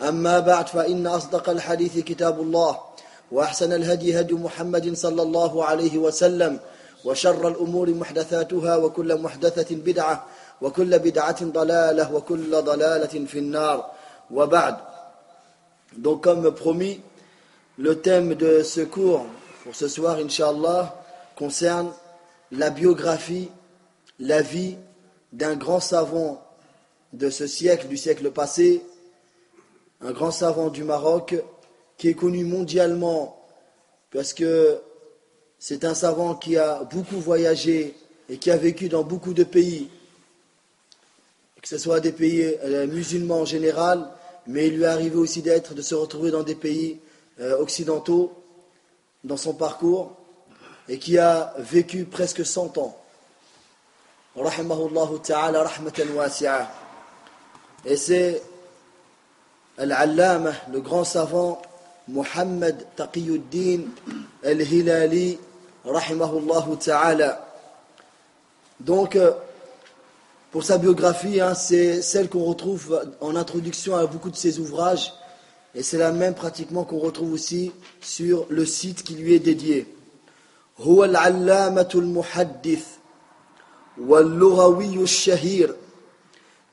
أما بعد فإن أصدق الحديث كتاب الله وأحسن الهدي هدي محمد صلى الله عليه وسلم وشر الأمور محدثاتها وكل محدثة بدعة وكل بدعة ضلالة وكل ضلالة في النار. وبعد. Donc comme promis, le thème de ce cours pour ce soir, Inch'Allah, concerne la biographie, la vie d'un grand savant de ce siècle, du siècle passé, un grand savant du Maroc qui est connu mondialement parce que c'est un savant qui a beaucoup voyagé et qui a vécu dans beaucoup de pays, que ce soit des pays euh, musulmans en général, mais il lui est arrivé aussi d'être, de se retrouver dans des pays euh, occidentaux dans son parcours et qui a vécu presque 100 ans. Et c'est Al-Allama, le grand savant Muhammad Taqiyuddin Al-Hilali rahimahullah ta'ala. Donc, euh, pour sa biographie, hein, c'est celle qu'on retrouve en introduction à beaucoup de ses ouvrages, et c'est la même pratiquement qu'on retrouve aussi sur le site qui lui est dédié. هو العلامة المحدث واللغوي الشهير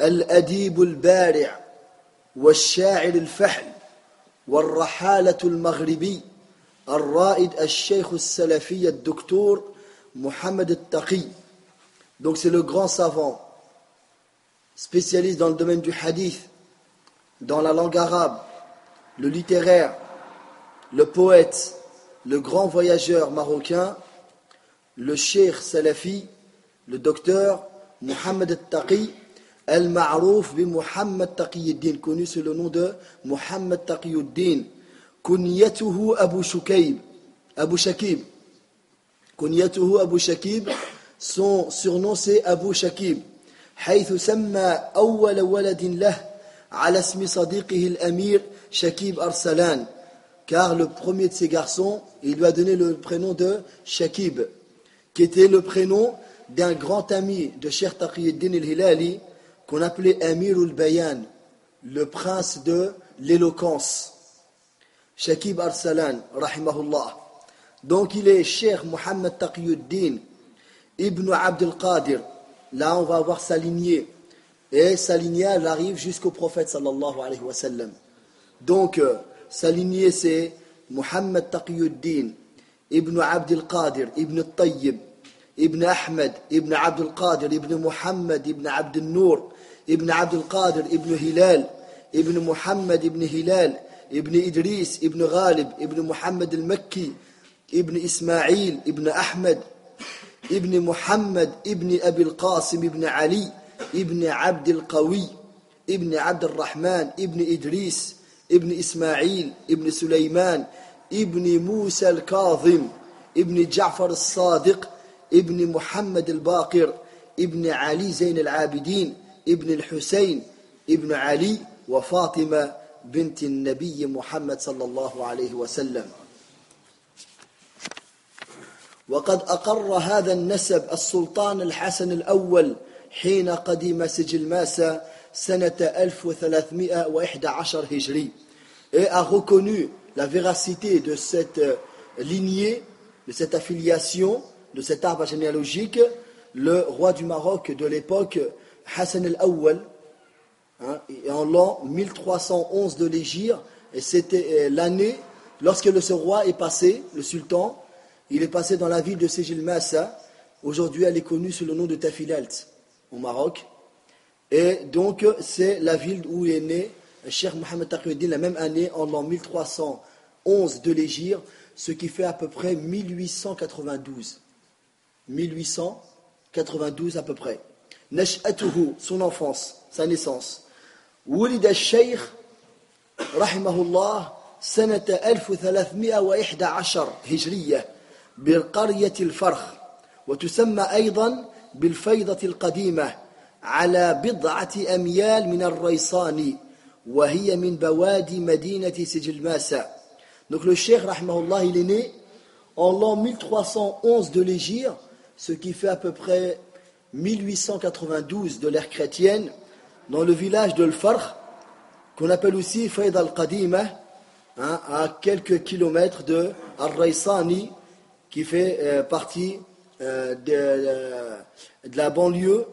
الأديب البارع والشاعر الفحل والرحالة المغربي الرائد الشيخ السلفي الدكتور محمد التقي donc c'est le grand savant spécialiste dans le domaine du hadith dans la langue arabe le littéraire le poète le grand voyageur marocain le cheikh salafi le docteur Mohamed al-Taqi Al-Ma'rouf bi Muhammad Taqiyuddin, connu sous le nom de Muhammad Taqiyuddin. Kunyatuhu Abu Shukayb, Abu Shakib. Kunyatuhu Abu Shakib, son surnom c'est Abu Shakib. حيث سمى أول ولد له على اسم صديقه الأمير شكيب أرسلان car le premier de ses garçons, il lui a donné le prénom de Shakib, qui était le prénom d'un grand ami de Cheikh Taqiyuddin al-Hilali, qu'on appelait Amirul Bayan, le prince de l'éloquence. Shakib Arsalan, rahimahullah. Donc il est Cheikh Muhammad Taqiyuddin Ibn Abdul Qadir. Là, on va avoir sa lignée. Et sa lignée, elle arrive jusqu'au prophète sallallahu alayhi wa sallam. Donc, euh, sa lignée, c'est Muhammad Taqiyuddin Ibn Abdul Qadir Ibn Tayyib Ibn Ahmed Ibn Abdul Qadir Ibn Muhammad Ibn Abdul Nour ابن عبد القادر ابن هلال ابن محمد ابن هلال ابن إدريس ابن غالب ابن محمد المكي ابن إسماعيل ابن أحمد ابن محمد ابن أبي القاسم ابن علي ابن عبد القوي ابن عبد الرحمن ابن إدريس ابن إسماعيل ابن سليمان ابن موسى الكاظم ابن جعفر الصادق ابن محمد الباقر ابن علي زين العابدين ابن الحسين ابن علي وفاطمة بنت النبي محمد صلى الله عليه وسلم. وقد أقر هذا النسب السلطان الحسن الأول حين قدم سجل ماسة سنة 1311 هجري. Et a reconnu la véracité de cette lignée, de cette affiliation, de cet arbre généalogique, le roi du Maroc de l'époque, Hassan al-Awwal, hein, en l'an 1311 de l'Égypte, et c'était l'année lorsque ce roi est passé, le sultan, il est passé dans la ville de Sejil Massa, Aujourd'hui, elle est connue sous le nom de Tafilalt au Maroc. Et donc, c'est la ville où est né Cheikh Mohamed Taqiyuddin la même année, en l'an 1311 de l'Égypte, ce qui fait à peu près 1892. 1892 à peu près. Nash'atuhu, son enfance, sa naissance. ولد الشيخ رحمه الله سنة 1311 هجرية بالقرية الفرخ وتسمى أيضا بالفيضة القديمة على بضعة أميال من الريصان وهي من بوادي مدينة سجلماسة Donc le cheikh, rahimahullah, il est né en l'an 1311 de l'Égypte, ce qui fait à peu près 1892 de l'ère chrétienne, dans le village de Al-Farh, qu'on appelle aussi Fayd al-Qadima, hein, à quelques kilomètres de Al-Raysani, qui fait euh, partie euh, de, euh, de, la banlieue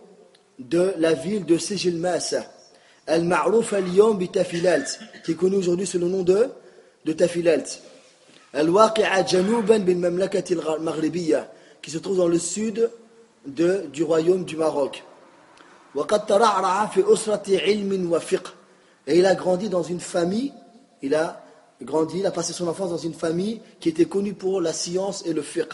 de la ville de Sijil Masa. Al-Ma'rouf al-Yom bitafilalt, qui est connu aujourd'hui sous le nom de, de Tafilalt. Al-Waqi'a Janouban bin Mamlakati al-Maghribiya, qui se trouve dans le sud de, du royaume du Maroc. Et il a grandi dans une famille, il a grandi, il a passé son enfance dans une famille qui était connue pour la science et le fiqh.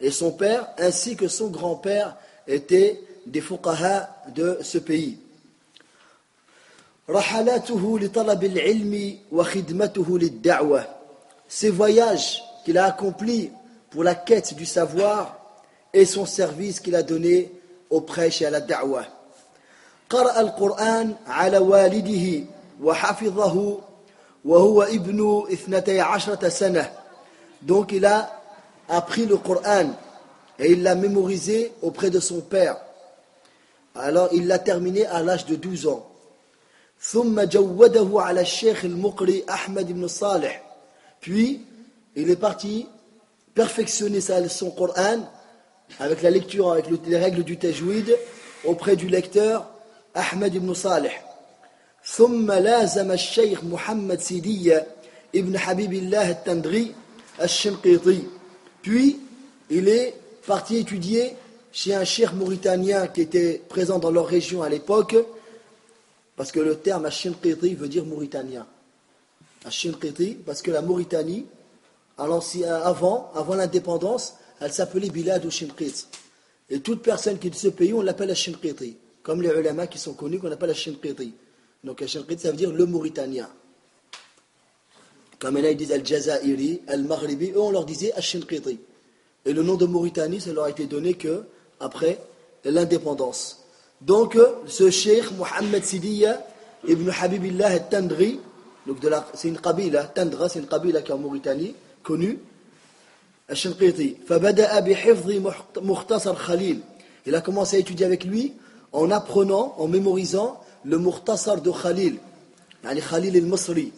Et son père ainsi que son grand-père étaient des fuqaha de ce pays Ses voyages qu'il a accomplis pour la quête du savoir et son service qu'il a donné au prêche et à la da'wah. قرأ القرآن على والده وحفظه وهو ابن اثنتي عشرة سنة donc il a appris le Coran et il l'a mémorisé auprès de son père alors il l'a terminé à l'âge de 12 ans ثم جوده على الشيخ المقري أحمد بن صالح puis il est parti perfectionner son Coran avec la lecture, avec les règles du tajwid auprès du lecteur Ahmed ibn Salih. ثم لازم الشيخ محمد سيدية ابن حبيب الله التندري الشنقيطي puis il est parti étudier chez un cheikh mauritanien qui était présent dans leur région à l'époque parce que le terme Ashinqiti veut dire mauritanien Ashinqiti parce que la Mauritanie avant, l'indépendance, elle s'appelait Bilad ou Shinqit. Et toute personne qui est de ce pays, on l'appelle Shinqiti. Comme les ulama qui sont connus, qu'on appelle Shinqiti. Donc Shinqiti, ça veut dire le Mauritanien. Comme là, ils disent Al-Jazairi, Al-Maghribi, eux, on leur disait Shinqiti. Et le nom de Mauritanie, ça leur a été donné que après l'indépendance. Donc, ce cheikh Mohammed Sidiya ibn Habibillah al-Tandri, c'est une qabila, Tandra, c'est une qabila qui est en Mauritanie, connu, Al-Shinqiti. Il a commencé à étudier avec lui en apprenant, en mémorisant le Mukhtasar de Khalil, Khalil al-Masri,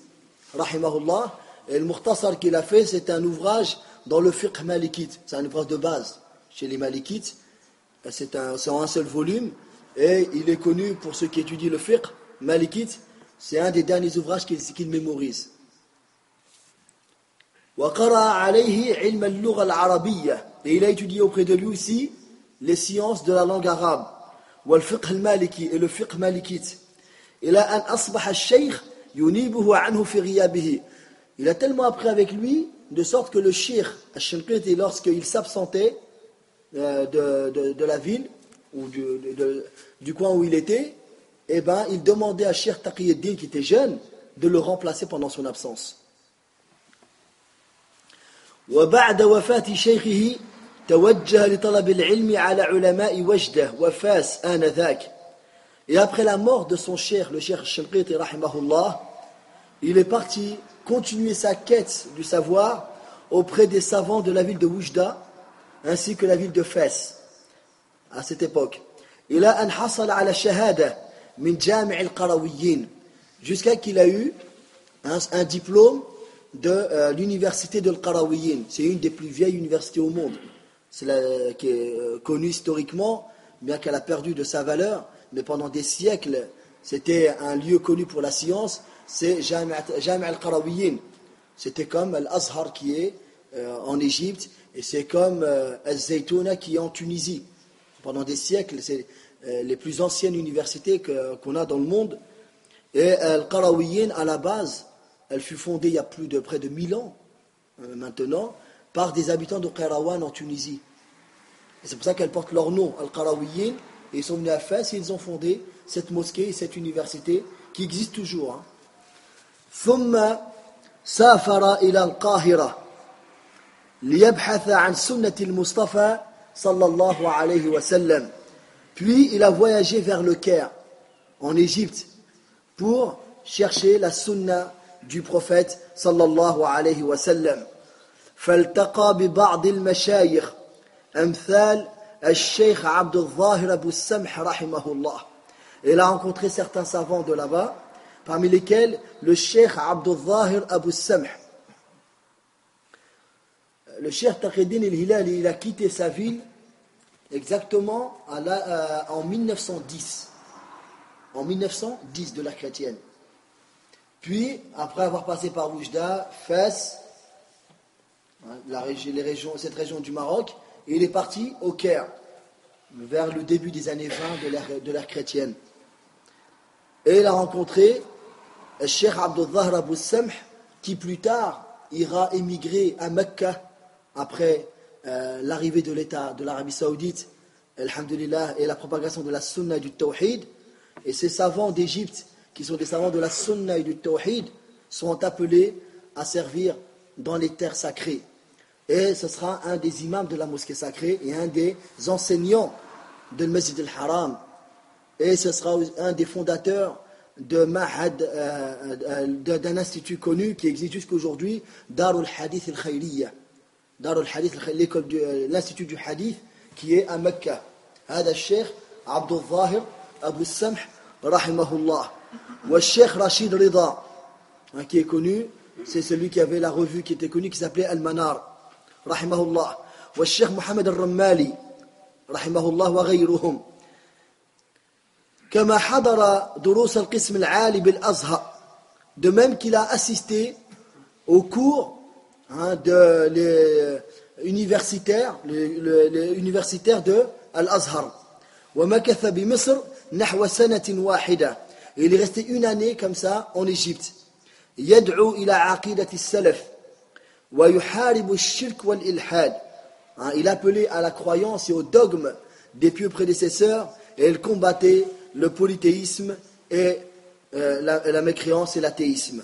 rahimahullah. Et le Mukhtasar qu'il a fait, c'est un ouvrage dans le fiqh malikite. C'est un ouvrage de base chez les malikites. C'est un, en un seul volume. Et il est connu pour ceux qui étudient le fiqh malikite. C'est un des derniers ouvrages qu'il mémorise. Et il a étudié auprès de lui aussi les sciences de la langue arabe. Et le. Il a tellement appris avec lui, de sorte que le shir, lorsqu'il s'absentait euh, de, la ville, ou du, coin où il était, eh ben, il demandait à Shir Taqiyuddin, qui était jeune, de le remplacer pendant son absence. وبعد وفاة شيخه توجه لطلب العلم على علماء وجده وفاس آنذاك Et après la mort de son cher, le cher Shinqiti rahimahullah, il est parti continuer sa quête du savoir auprès des savants de la ville de Oujda ainsi que la ville de Fès à cette époque. Il a anhasal ala shahada min jami' al-qarawiyyin jusqu'à qu'il a eu un, diplôme de euh, l'université de Al-Qarawiyin. C'est une des plus vieilles universités au monde. C'est la, qui est euh, connue historiquement, bien qu'elle a perdu de sa valeur, mais pendant des siècles, c'était un lieu connu pour la science, c'est Jami' Al-Qarawiyin. C'était comme Al-Azhar qui est euh, en Égypte, et c'est comme Al-Zaytouna qui est en Tunisie. Pendant des siècles, c'est les plus anciennes universités qu'on a dans le monde. Et Al-Qarawiyin, à la base, elle fut fondée il y a plus de près de 1000 ans maintenant par des habitants de Qayrawan en Tunisie. Et c'est pour ça qu'elle porte leur nom, Al-Qarawiyin, et ils sont venus à Fès et ils ont fondé cette mosquée et cette université qui existe toujours. Hein. ثم سافر إلى القاهرة ليبحث عن سنة المصطفى صلى الله عليه وسلم puis il a voyagé vers le Caire en Égypte pour chercher la sunna du prophète صلى الله عليه وسلم فالتقى ببعض المشايخ أمثال الشيخ عبد الظاهر أبو السمح رحمه الله Il a rencontré certains savants de là-bas, parmi lesquels le Cheikh Abdul Zahir Abu Samh. Le Cheikh Taqeddin el-Hilali, il a quitté sa ville exactement euh, en 1910. En 1910 de la chrétienne. Puis, après avoir passé par Oujda, Fès, hein, la, cette région du Maroc, il est parti au Caire, vers le début des années 20 de l'ère chrétienne. Et il a rencontré le Cheikh Abdul Zahra Abu Samh, qui plus tard ira émigrer à Mecca après euh, l'arrivée de l'État de l'Arabie Saoudite, Alhamdulillah, et la propagation de la Sunna et du Tawhid. Et ces savants d'Égypte, qui sont des savants de la Sunna et du Tawhid, sont appelés à servir dans les terres sacrées. Et ce sera un des imams de la mosquée sacrée et un des enseignants de Masjid al-Haram, et ce sera un des fondateurs de Mahad, euh, euh, d'un institut connu qui existe jusqu'aujourd'hui, Darul Hadith دار الحديث ليكول دو لانستيتو حديث كي أ مكة. هذا الشيخ عبد الظاهر أبو السمح رحمه الله والشيخ رشيد رضا. كي كونو سي سيلو كي افي لا ريفو كي تي كونو كي سابلي المنار رحمه الله والشيخ محمد الرمالي. رحمه الله وغيرهم كما حضر دروس القسم العالي بالأزهر. دو ميم كي لا اسيستي au cours hein, de les universitaires les, les, les universitaires de Al-Azhar ومكث بمصر نحو سنة واحدة et il est resté une année comme ça en Égypte يدعو إلى عقيدة السلف ويحارب الشرك والإلحاد hein, il appelait à la croyance et au dogme des pieux prédécesseurs et il combattait le polythéisme et euh, la, la, mécréance et l'athéisme.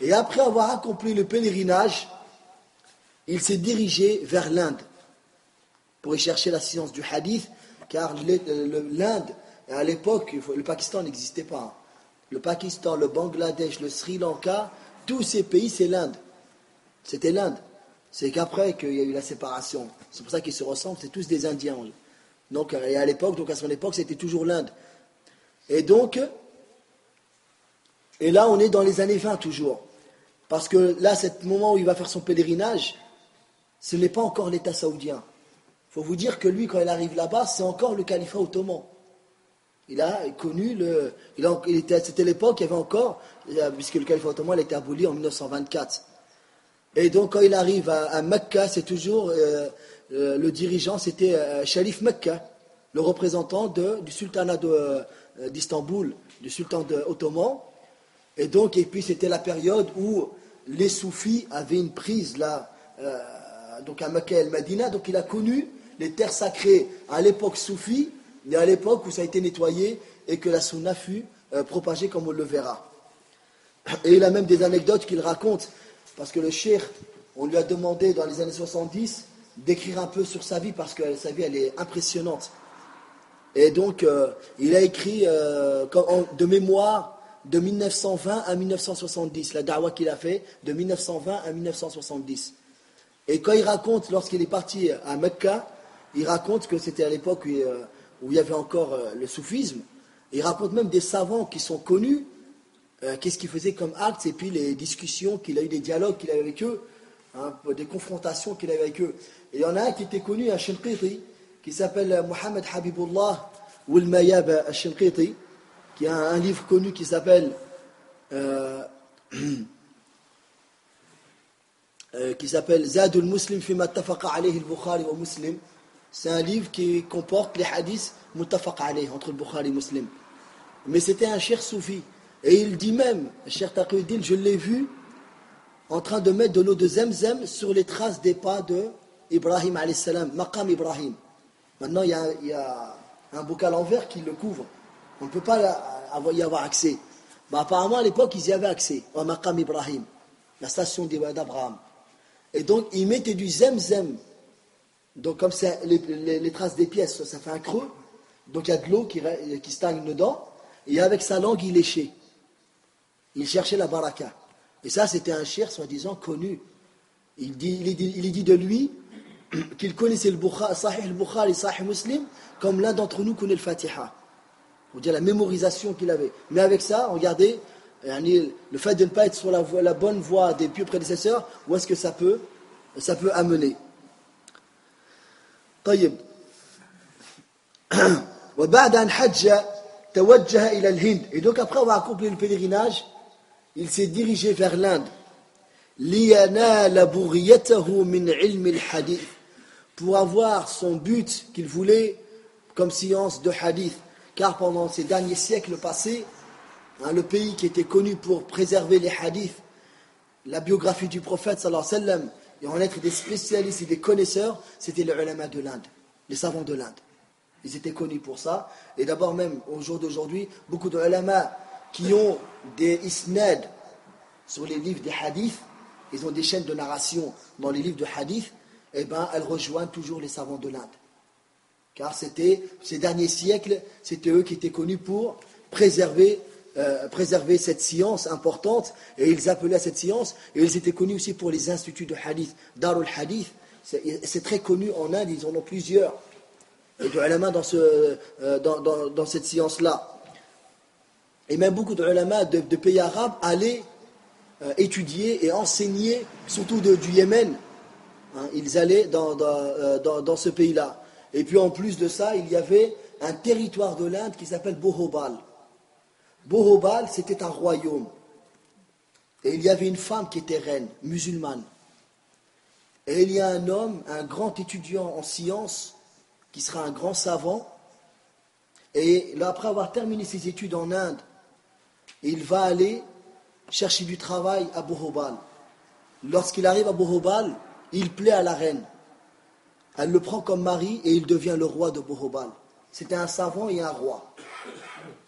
et après avoir accompli le pèlerinage, il s'est dirigé vers l'Inde pour y chercher la science du hadith, car l'Inde, à l'époque, le Pakistan n'existait pas. Le Pakistan, le Bangladesh, le Sri Lanka, tous ces pays, c'est l'Inde. C'était l'Inde. C'est qu'après qu'il y a eu la séparation. C'est pour ça qu'ils se ressemblent, c'est tous des Indiens. Donc, et à l'époque, donc à son époque, c'était toujours l'Inde. Et donc, et là, on est dans les années 20 toujours. Parce que là, le moment où il va faire son pèlerinage, ce n'est pas encore l'État saoudien. Il faut vous dire que lui, quand il arrive là-bas, c'est encore le califat ottoman. Il a connu le. Il, était, c'était l'époque, il y avait encore, puisque le califat ottoman a été aboli en 1924. Et donc, quand il arrive à, Mecca, c'est toujours euh, euh, le dirigeant, c'était euh, Sharif Mecca, le représentant du sultanat d'Istanbul, du sultan ottoman. Et donc, et puis c'était la période où les soufis avaient une prise là, donc à Mecca et Medina. Donc, il a connu les terres sacrées à l'époque soufie, mais à l'époque où ça a été nettoyé et que la sunna fut propagée comme on le verra. Et il a même des anecdotes qu'il raconte parce que le cheikh, on lui a demandé dans les années 70 d'écrire un peu sur sa vie parce que sa vie, elle est impressionnante. Et donc, euh, il a écrit euh, de mémoire de 1920 à 1970, la dawa qu'il a fait de 1920 à 1970. Et quand il raconte, lorsqu'il est parti à Mecca, il raconte que c'était à l'époque où, euh, il y avait encore le soufisme. Il raconte même des savants qui sont connus euh, qu'est-ce qu'il faisait comme acte, et puis les discussions qu'il a eu, des dialogues qu'il a eu avec eux, hein, des confrontations qu'il a avec eux. Il y en a un qui était connu à Shinqiti, qui s'appelle Mohamed Habibullah Wilmayab al-Shinqiti, qui a un livre connu qui s'appelle euh, euh, qui s'appelle Zadul Muslim fi mattafaqa alayhi al-Bukhari wa Muslim. C'est un livre qui comporte les hadiths muttafaqa alayhi entre le Bukhari et Muslim. Mais c'était un cher soufi. Et il dit même, cher Taqiyuddin, je l'ai vu en train de mettre de l'eau de Zemzem sur les traces des pas de Ibrahim salam, Maqam Ibrahim. Maintenant, il y, a, il y, a, un bocal en verre qui le couvre. On ne peut pas y avoir accès. Bah, apparemment, à l'époque, ils y avaient accès, au Maqam Ibrahim, la station d'Abraham. Et donc, ils mettaient du Zemzem. Donc, comme c'est les, traces des pièces, ça fait un creux. Donc, il y a de l'eau qui, stagne dedans. Et avec sa langue, il léchait. Il cherchait la baraka. Et ça, c'était un cher, soi-disant, connu. Il dit, dit de lui qu'il connaissait le Bukhari, Sahih al-Bukhari, Sahih Muslim, comme l'un d'entre nous connaît le Fatiha Pour dire la mémorisation qu'il avait. Mais avec ça, regardez, le fait de ne pas être sur la, la bonne voie des pieux prédécesseurs, où est-ce que ça peut, ça peut amener طيب وبعد أن حج توجه إلى الهند et donc après avoir accompli le pèlerinage il s'est dirigé vers l'Inde لينال بغيته من علم الحديث pour avoir son but qu'il voulait comme science de hadith. Car pendant ces derniers siècles passés, hein, le pays qui était connu pour préserver les hadiths, la biographie du prophète, alayhi wa sallam, et en être des spécialistes et des connaisseurs, c'était les ulama de l'Inde, les savants de l'Inde. Ils étaient connus pour ça. Et d'abord même, au jour d'aujourd'hui, beaucoup de ulama qui ont des isnad sur les livres des hadiths, ils ont des chaînes de narration dans les livres de hadith, eh ben, elles rejoignent toujours les savants de l'Inde. Car c'était, ces derniers siècles, c'était eux qui étaient connus pour préserver, euh, cette science importante, et ils appelaient à cette science, et ils étaient connus aussi pour les instituts de hadith. Darul Hadith, c'est très connu en Inde, ils en ont plusieurs. Et de ulama dans, euh, cette science-là. Et même beaucoup de de, pays arabes allaient euh, étudier et enseigner, surtout du Yémen, Hein, ils allaient dans, dans, ce pays-là. Et puis en plus de ça, il y avait un territoire de l'Inde qui s'appelle Bohobal. Bohobal, c'était un royaume. Et il y avait une femme qui était reine, musulmane. Et il y a un homme, un grand étudiant en sciences, qui sera un grand savant. Et après avoir terminé ses études en Inde, il va aller chercher du travail à Bohobal. Lorsqu'il arrive à Bohobal, il plaît à la reine. Elle le prend comme mari et il devient le roi de Bohobal. C'était un savant et un roi.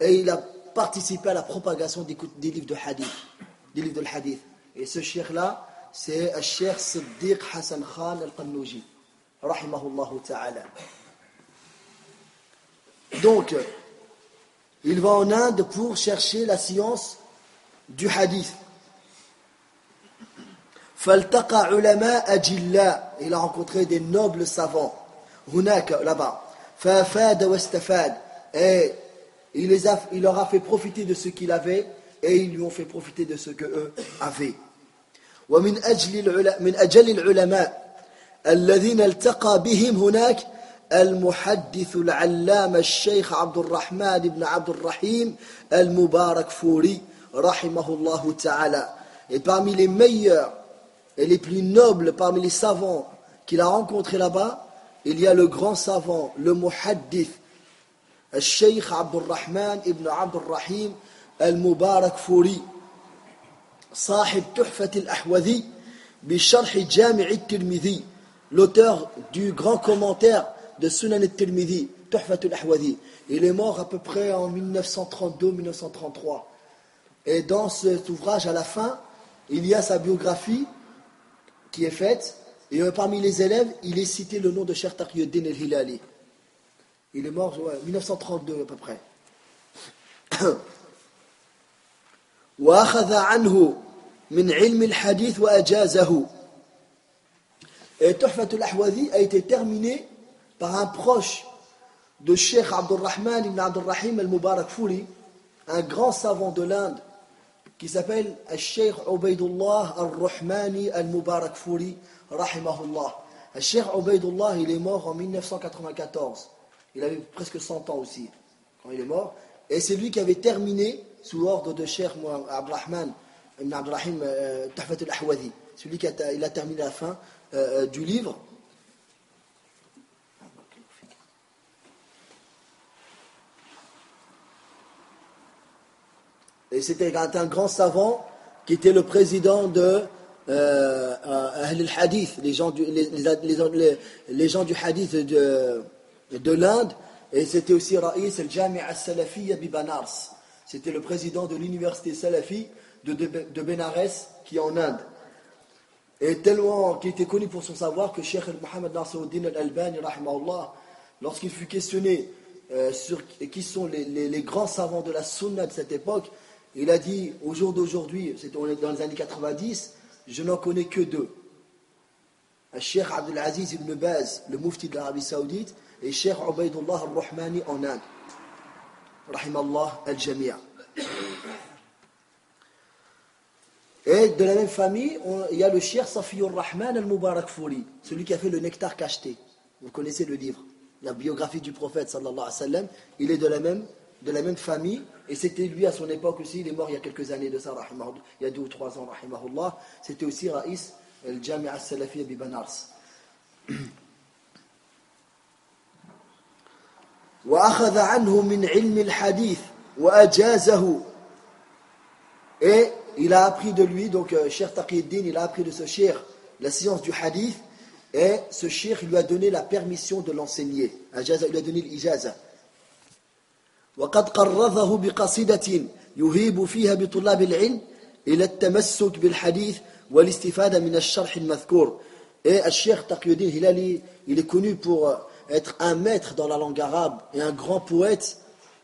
Et il a participé à la propagation des, livres de hadith. Des livres de hadith. Et ce cheikh-là, c'est le cheikh Siddiq Hassan Khan al-Qannouji. Rahimahullah ta'ala. Donc, il va en Inde pour chercher la science du hadith. فالتقى علماء أجلاء. il a rencontré des nobles savants. هناك là-bas. فافاد واستفاد. Et il, les a, il leur a fait profiter de ce qu'il avait et ils lui ont fait profiter de ce que eux avaient. ومن أجل العلماء من أجل العلماء الذين التقى بهم هناك المحدث العلامة الشيخ عبد الرحمن بن عبد الرحيم المبارك فوري رحمه الله تعالى. Et parmi les meilleurs et les plus nobles parmi les savants qu'il a rencontrés là-bas, il y a le grand savant, le muhaddith, الشيخ عبد الرحمن ابن عبد الرحيم المبارك فوري صاحب تحفة الأحوذي بشرح جامع الترمذي l'auteur du grand commentaire de Sunan al-Tirmidhi, Tuhfat al-Ahwadi. Il est mort à peu près en 1932-1933. Et dans cet ouvrage, à la fin, il y a sa biographie qui est faite. Et euh, parmi les élèves, il est cité le nom de Cheikh Taqiyuddin el-Hilali. Il est mort en 1932 à peu près. وأخذ عنه من علم الحديث وأجازه Et Tuhfat al-Ahwazi a été terminé par un proche de Cheikh Abdurrahman ibn Abdurrahim al-Mubarak Furi, un grand savant de l'Inde, qui s'appelle Al-Sheikh Ubaidullah al-Rahmani al-Mubarak Furi, rahimahullah. Al-Sheikh Ubaidullah, il est mort en 1994. Il avait presque 100 ans aussi, quand il est mort. Et c'est lui qui avait terminé, sous ordre de Cheikh Abdurrahman ibn Abdurrahim euh, al-Ahwadi, celui qui a, il a terminé la fin euh, euh, du livre. Et c'était un grand savant qui était le président de euh, al-Hadith, les gens du, les, les, les, gens du Hadith de, de l'Inde, et c'était aussi Raïs al-Jami' al-Salafiyya Bibanars. C'était le président de l'université Salafi de, de, de, Benares qui est en Inde. Et tellement qui était connu pour son savoir que Cheikh Mohammed Nasruddin al-Albani, lorsqu'il fut questionné euh, sur qui sont les, les, les, grands savants de la sunna de cette époque, il a dit au jour d'aujourd'hui, on est dans les années 90, je n'en connais que deux. Cheikh Abdelaziz ibn Baz, le mufti de l'Arabie Saoudite, et Cheikh Ubaidullah al-Rahmani en Inde. Rahimallah al-Jami'a. Et de la même famille, il y a le Cheikh Safiyur Rahman al-Mubarak Fouri, celui qui a fait le nectar cacheté. Vous connaissez le livre, la biographie du prophète sallallahu alayhi wa sallam. Il est de la même famille et c'était lui à son époque aussi, il est mort il y a quelques années de ça, il y a deux ou trois ans, rahimahullah. C'était aussi Raïs al-Jami' al-Salafiyya bibanars. وأخذ عنه من علم الحديث وأجازه et il a appris de lui donc euh, Cheikh Taqiyuddin il a appris de ce cheikh la science du hadith et ce cheikh lui a donné la permission de l'enseigner il lui a donné l'ijaza وقد قرضه بقصيدة يهيب فيها بطلاب العلم إلى التمسك بالحديث والاستفادة من الشرح المذكور Et Al-Sheikh Taqiyuddin Hilali, il est connu pour être un maître dans la langue arabe et un grand poète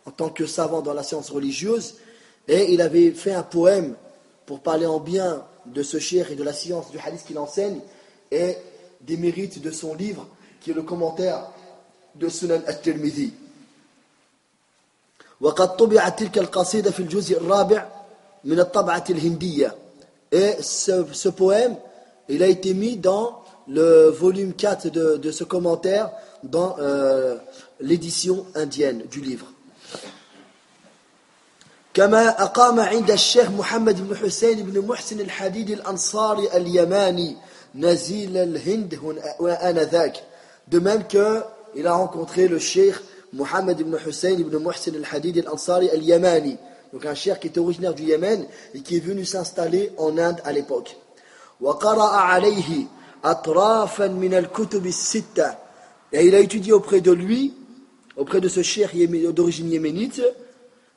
en tant que savant dans la science religieuse. Et il avait fait un poème pour parler en bien de ce cheikh et de la science du hadith qu'il enseigne et des mérites de son livre qui est le commentaire de Sunan al-Tirmidhi. وقد طبعت تلك القصيدة في الجزء الرابع من الطبعة الهندية et ce, ce poème il a été mis dans le volume 4 de, de ce commentaire dans euh, l'édition indienne du livre كما أقام عند الشيخ محمد بن حسين بن محسن الحديد الأنصاري اليماني نزيل الهند وآنذاك de même que il a rencontré le cheikh Mohammed ibn Hussein ibn Muhsin al-Hadid al-Ansari al-Yamani, donc un cher qui était originaire du Yémen et qui est venu s'installer en Inde à l'époque. Et il a étudié auprès de lui, auprès de ce cher d'origine yéménite,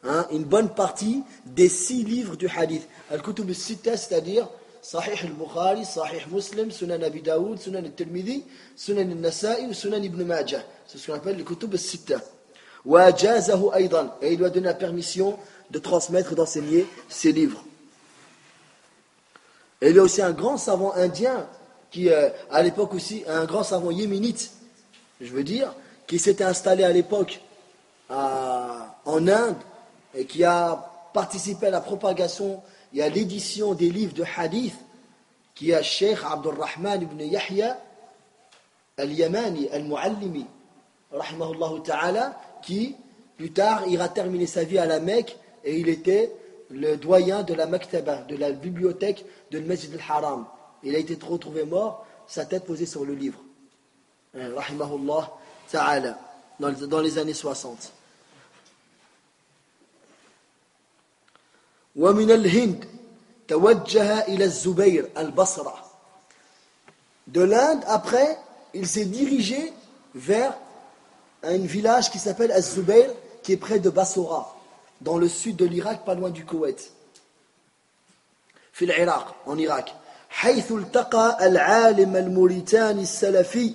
hein, une bonne partie des six livres du hadith. Al-Kutub al-Sitta, c'est-à-dire Al-Bukhari, Sahih Muslim, Sunan Abi Daoud, Sunan al-Tirmidhi, Sunan al-Nasa'i ou Sunan ibn Majah. C'est ce qu'on appelle le Kutub al-Sitta. Et il lui a donné la permission de transmettre, d'enseigner ses livres. Et il y a aussi un grand savant indien, qui euh, à l'époque aussi, un grand savant yéménite, je veux dire, qui s'était installé à l'époque en Inde et qui a participé à la propagation et à l'édition des livres de hadith, qui est Sheikh Abdurrahman ibn Yahya al-Yamani al-Muallimi, ta'ala, qui, plus tard, ira terminer sa vie à la Mecque et il était le doyen de la Maktaba, de la bibliothèque de Masjid al-Haram. Il a été retrouvé mort, sa tête posée sur le livre. Euh, rahimahullah ta'ala, dans les années 60. ومن الهند توجه إلى الزبير البصرة de l'Inde après il s'est dirigé vers un village qui s'appelle Az-Zubayr, qui est près de Bassora, dans le sud de l'Irak, pas loin du Koweït. في العراق, en Irak. حيث التقى العالم الموريتاني السلفي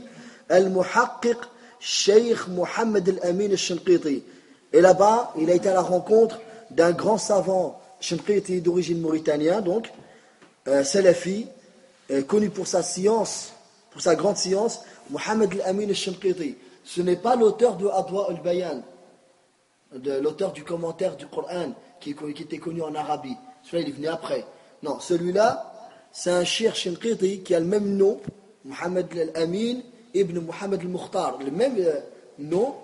المحقق Sheikh Mohammed al-Amin al-Shinqiti. Et là-bas, il a été à la rencontre d'un grand savant Shinqiti d'origine mauritanienne, donc, euh, Salafi, euh, connu pour sa science, pour sa grande science, Mohammed al-Amin al-Shinqiti ce n'est pas l'auteur de Adwa al-Bayan, l'auteur du commentaire du Coran, qui, était connu en Arabie. Celui-là, il est venu après. Non, celui-là, c'est un shir Shinqiti qui a le même nom, Mohamed al-Amin ibn Mohamed al-Mukhtar. Le même euh, nom,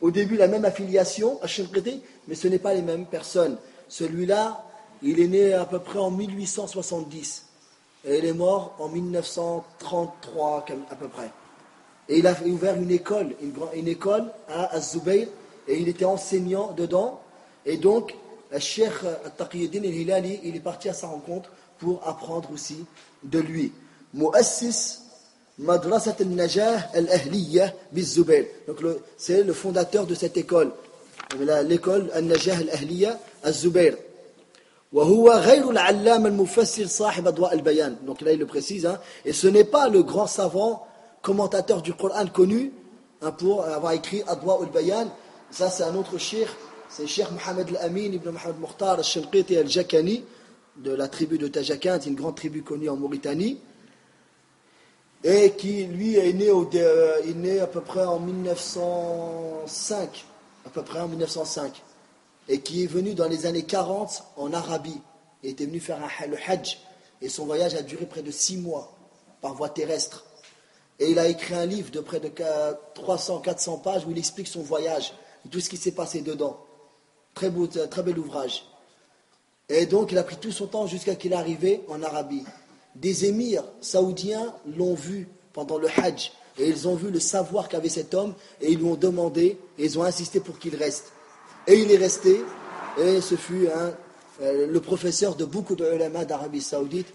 au début la même affiliation à Shinqiti, mais ce n'est pas les mêmes personnes. Celui-là, il est né à peu près en 1870 et il est mort en 1933 à peu près. Et il a ouvert une école, une, école à Az-Zubayr et il était enseignant dedans. Et donc, le Cheikh Taqiyuddin al-Hilali, il est parti à sa rencontre pour apprendre aussi de lui. Muassis Madrasat al-Najah al-Ahliya biz-Zubayr. Donc c'est le fondateur de cette école. L'école al-Najah al-Ahliya Az-Zubair. Donc là, il le précise. Hein. Et ce n'est pas le grand savant commentateur du Coran connu hein, pour avoir écrit Adwa al-Bayan. Ça, c'est un autre shir. C'est Cheikh Mohamed Al-Amin ibn Mohamed Mukhtar al-Shirqiti al-Jakani de la tribu de Tajakant, une grande tribu connue en Mauritanie. Et qui, lui, est né, au, euh, est né à peu près en 1905. À peu près en 1905 et qui est venu dans les années 40 en Arabie, et était venu faire le Hajj, et son voyage a duré près de six mois par voie terrestre. Et il a écrit un livre de près de 300-400 pages où il explique son voyage et tout ce qui s'est passé dedans. Très, beau, très bel ouvrage. Et donc il a pris tout son temps jusqu'à qu'il est arrivé en Arabie des émirs saoudiens l'ont vu pendant le Hajj et ils ont vu le savoir qu'avait cet homme et ils lui ont demandé et ils ont insisté pour qu'il reste. Et il est resté et ce fut euh, le professeur de beaucoup de d'Arabie Saoudite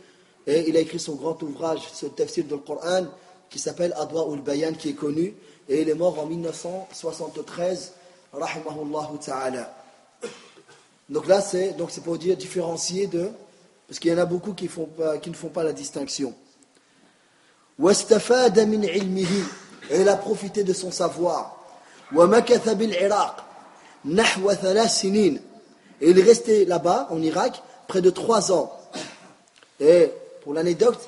et il a écrit son grand ouvrage, ce tafsir du Coran qui s'appelle Adwa ul Bayan qui est connu et il est mort en 1973 rahimahullah ta'ala. Donc là c'est donc c'est pour dire différencier de parce qu'il y en a beaucoup qui, font pas, qui ne font pas la distinction. Et il a profité de son savoir. Et il est resté là-bas, en Irak, près de trois ans. Et pour l'anecdote,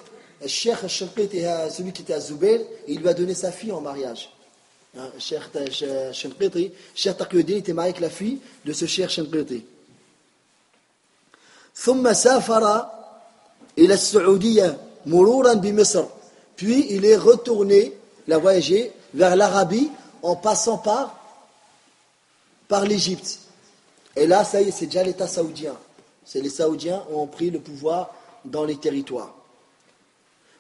le Cheikh celui qui était à Zubair, il lui a donné sa fille en mariage. Le hein, Cheikh Shanqiti, Cheikh Taqiyuddin était marié avec la fille de ce Cheikh Shanqiti. ثم سافر إلى السعودية مرورا بمصر puis il est retourné il a voyagé vers l'Arabie en passant par par l'Égypte et là ça y est c'est déjà l'état saoudien c'est les saoudiens ont pris le pouvoir dans les territoires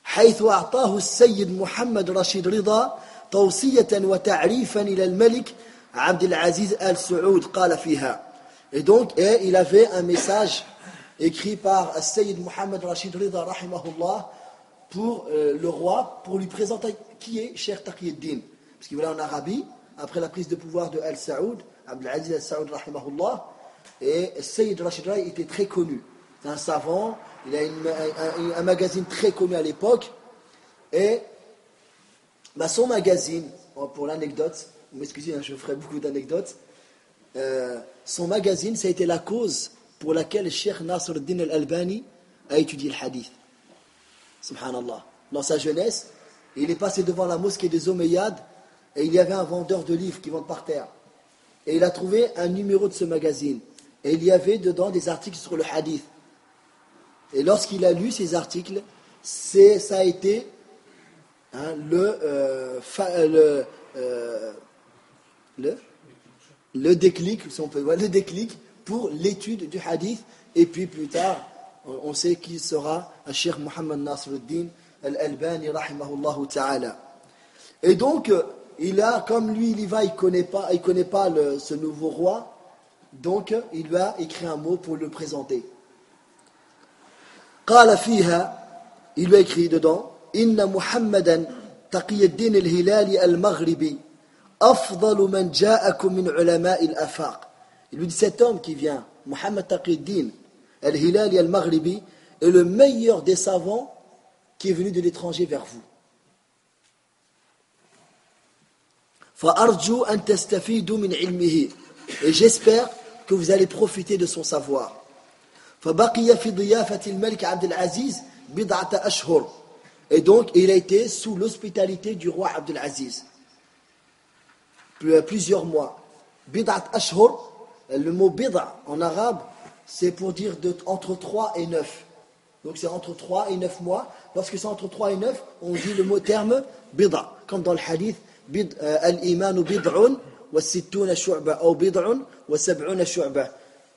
حيث أعطاه السيد محمد رشيد رضا توصية وتعريفا إلى الملك عبد العزيز آل سعود قال فيها et donc et il avait un message écrit par Sayyid Muhammad Rashid Rida rahimahullah pour euh, le roi pour lui présenter qui est Cheikh Taqiyuddin parce qu'il voulait en Arabie après la prise de pouvoir de Al Saoud Abdelaziz Al Saoud rahimahullah et Sayyid Rashid Rida était très connu c'est un savant il a un, magazine très connu à l'époque et bah, son magazine pour l'anecdote vous m'excusez hein, je ferai beaucoup d'anecdotes euh, son magazine ça a été la cause pour laquelle Cheikh Nasr al-Din al-Albani a étudié le hadith. Subhanallah. Dans sa jeunesse, il est passé devant la mosquée des Omeyyades et il y avait un vendeur de livres qui vend par terre. Et il a trouvé un numéro de ce magazine. Et il y avait dedans des articles sur le hadith. Et lorsqu'il a lu ces articles, ça a été hein, le, euh, le, euh, le, le le déclic pour l'étude du hadith. Et puis plus tard, on sait qui sera Cheikh Muhammad Nasruddin al-Albani, rahimahullah ta'ala. Et donc, il a, comme lui, il y va, il ne connaît pas, il connaît pas le, ce nouveau roi, donc il lui a écrit un mot pour le présenter. il lui a écrit dedans, Inna Muhammadan Taqiyaddin al-Hilali al-Maghribi, Afdalu man ja'akum min ulama il-Afaq. Il lui dit cet homme qui vient, Muhammad Taqiyaddin al-Hilali al-Maghribi, est le meilleur des savants qui est venu de l'étranger vers vous. Et j'espère que vous allez profiter de son savoir. Et donc, il a été sous l'hospitalité du roi Abdelaziz. Plusieurs mois. Le mot bid'a en arabe, c'est pour dire de, entre 3 et 9. Donc c'est entre 3 et 9 mois. Lorsque c'est entre 3 et 9, on dit le mot terme bid'a. Comme dans le hadith, euh, al-imanu bid'un وستون شعبة أو بضع وسبعون شعبة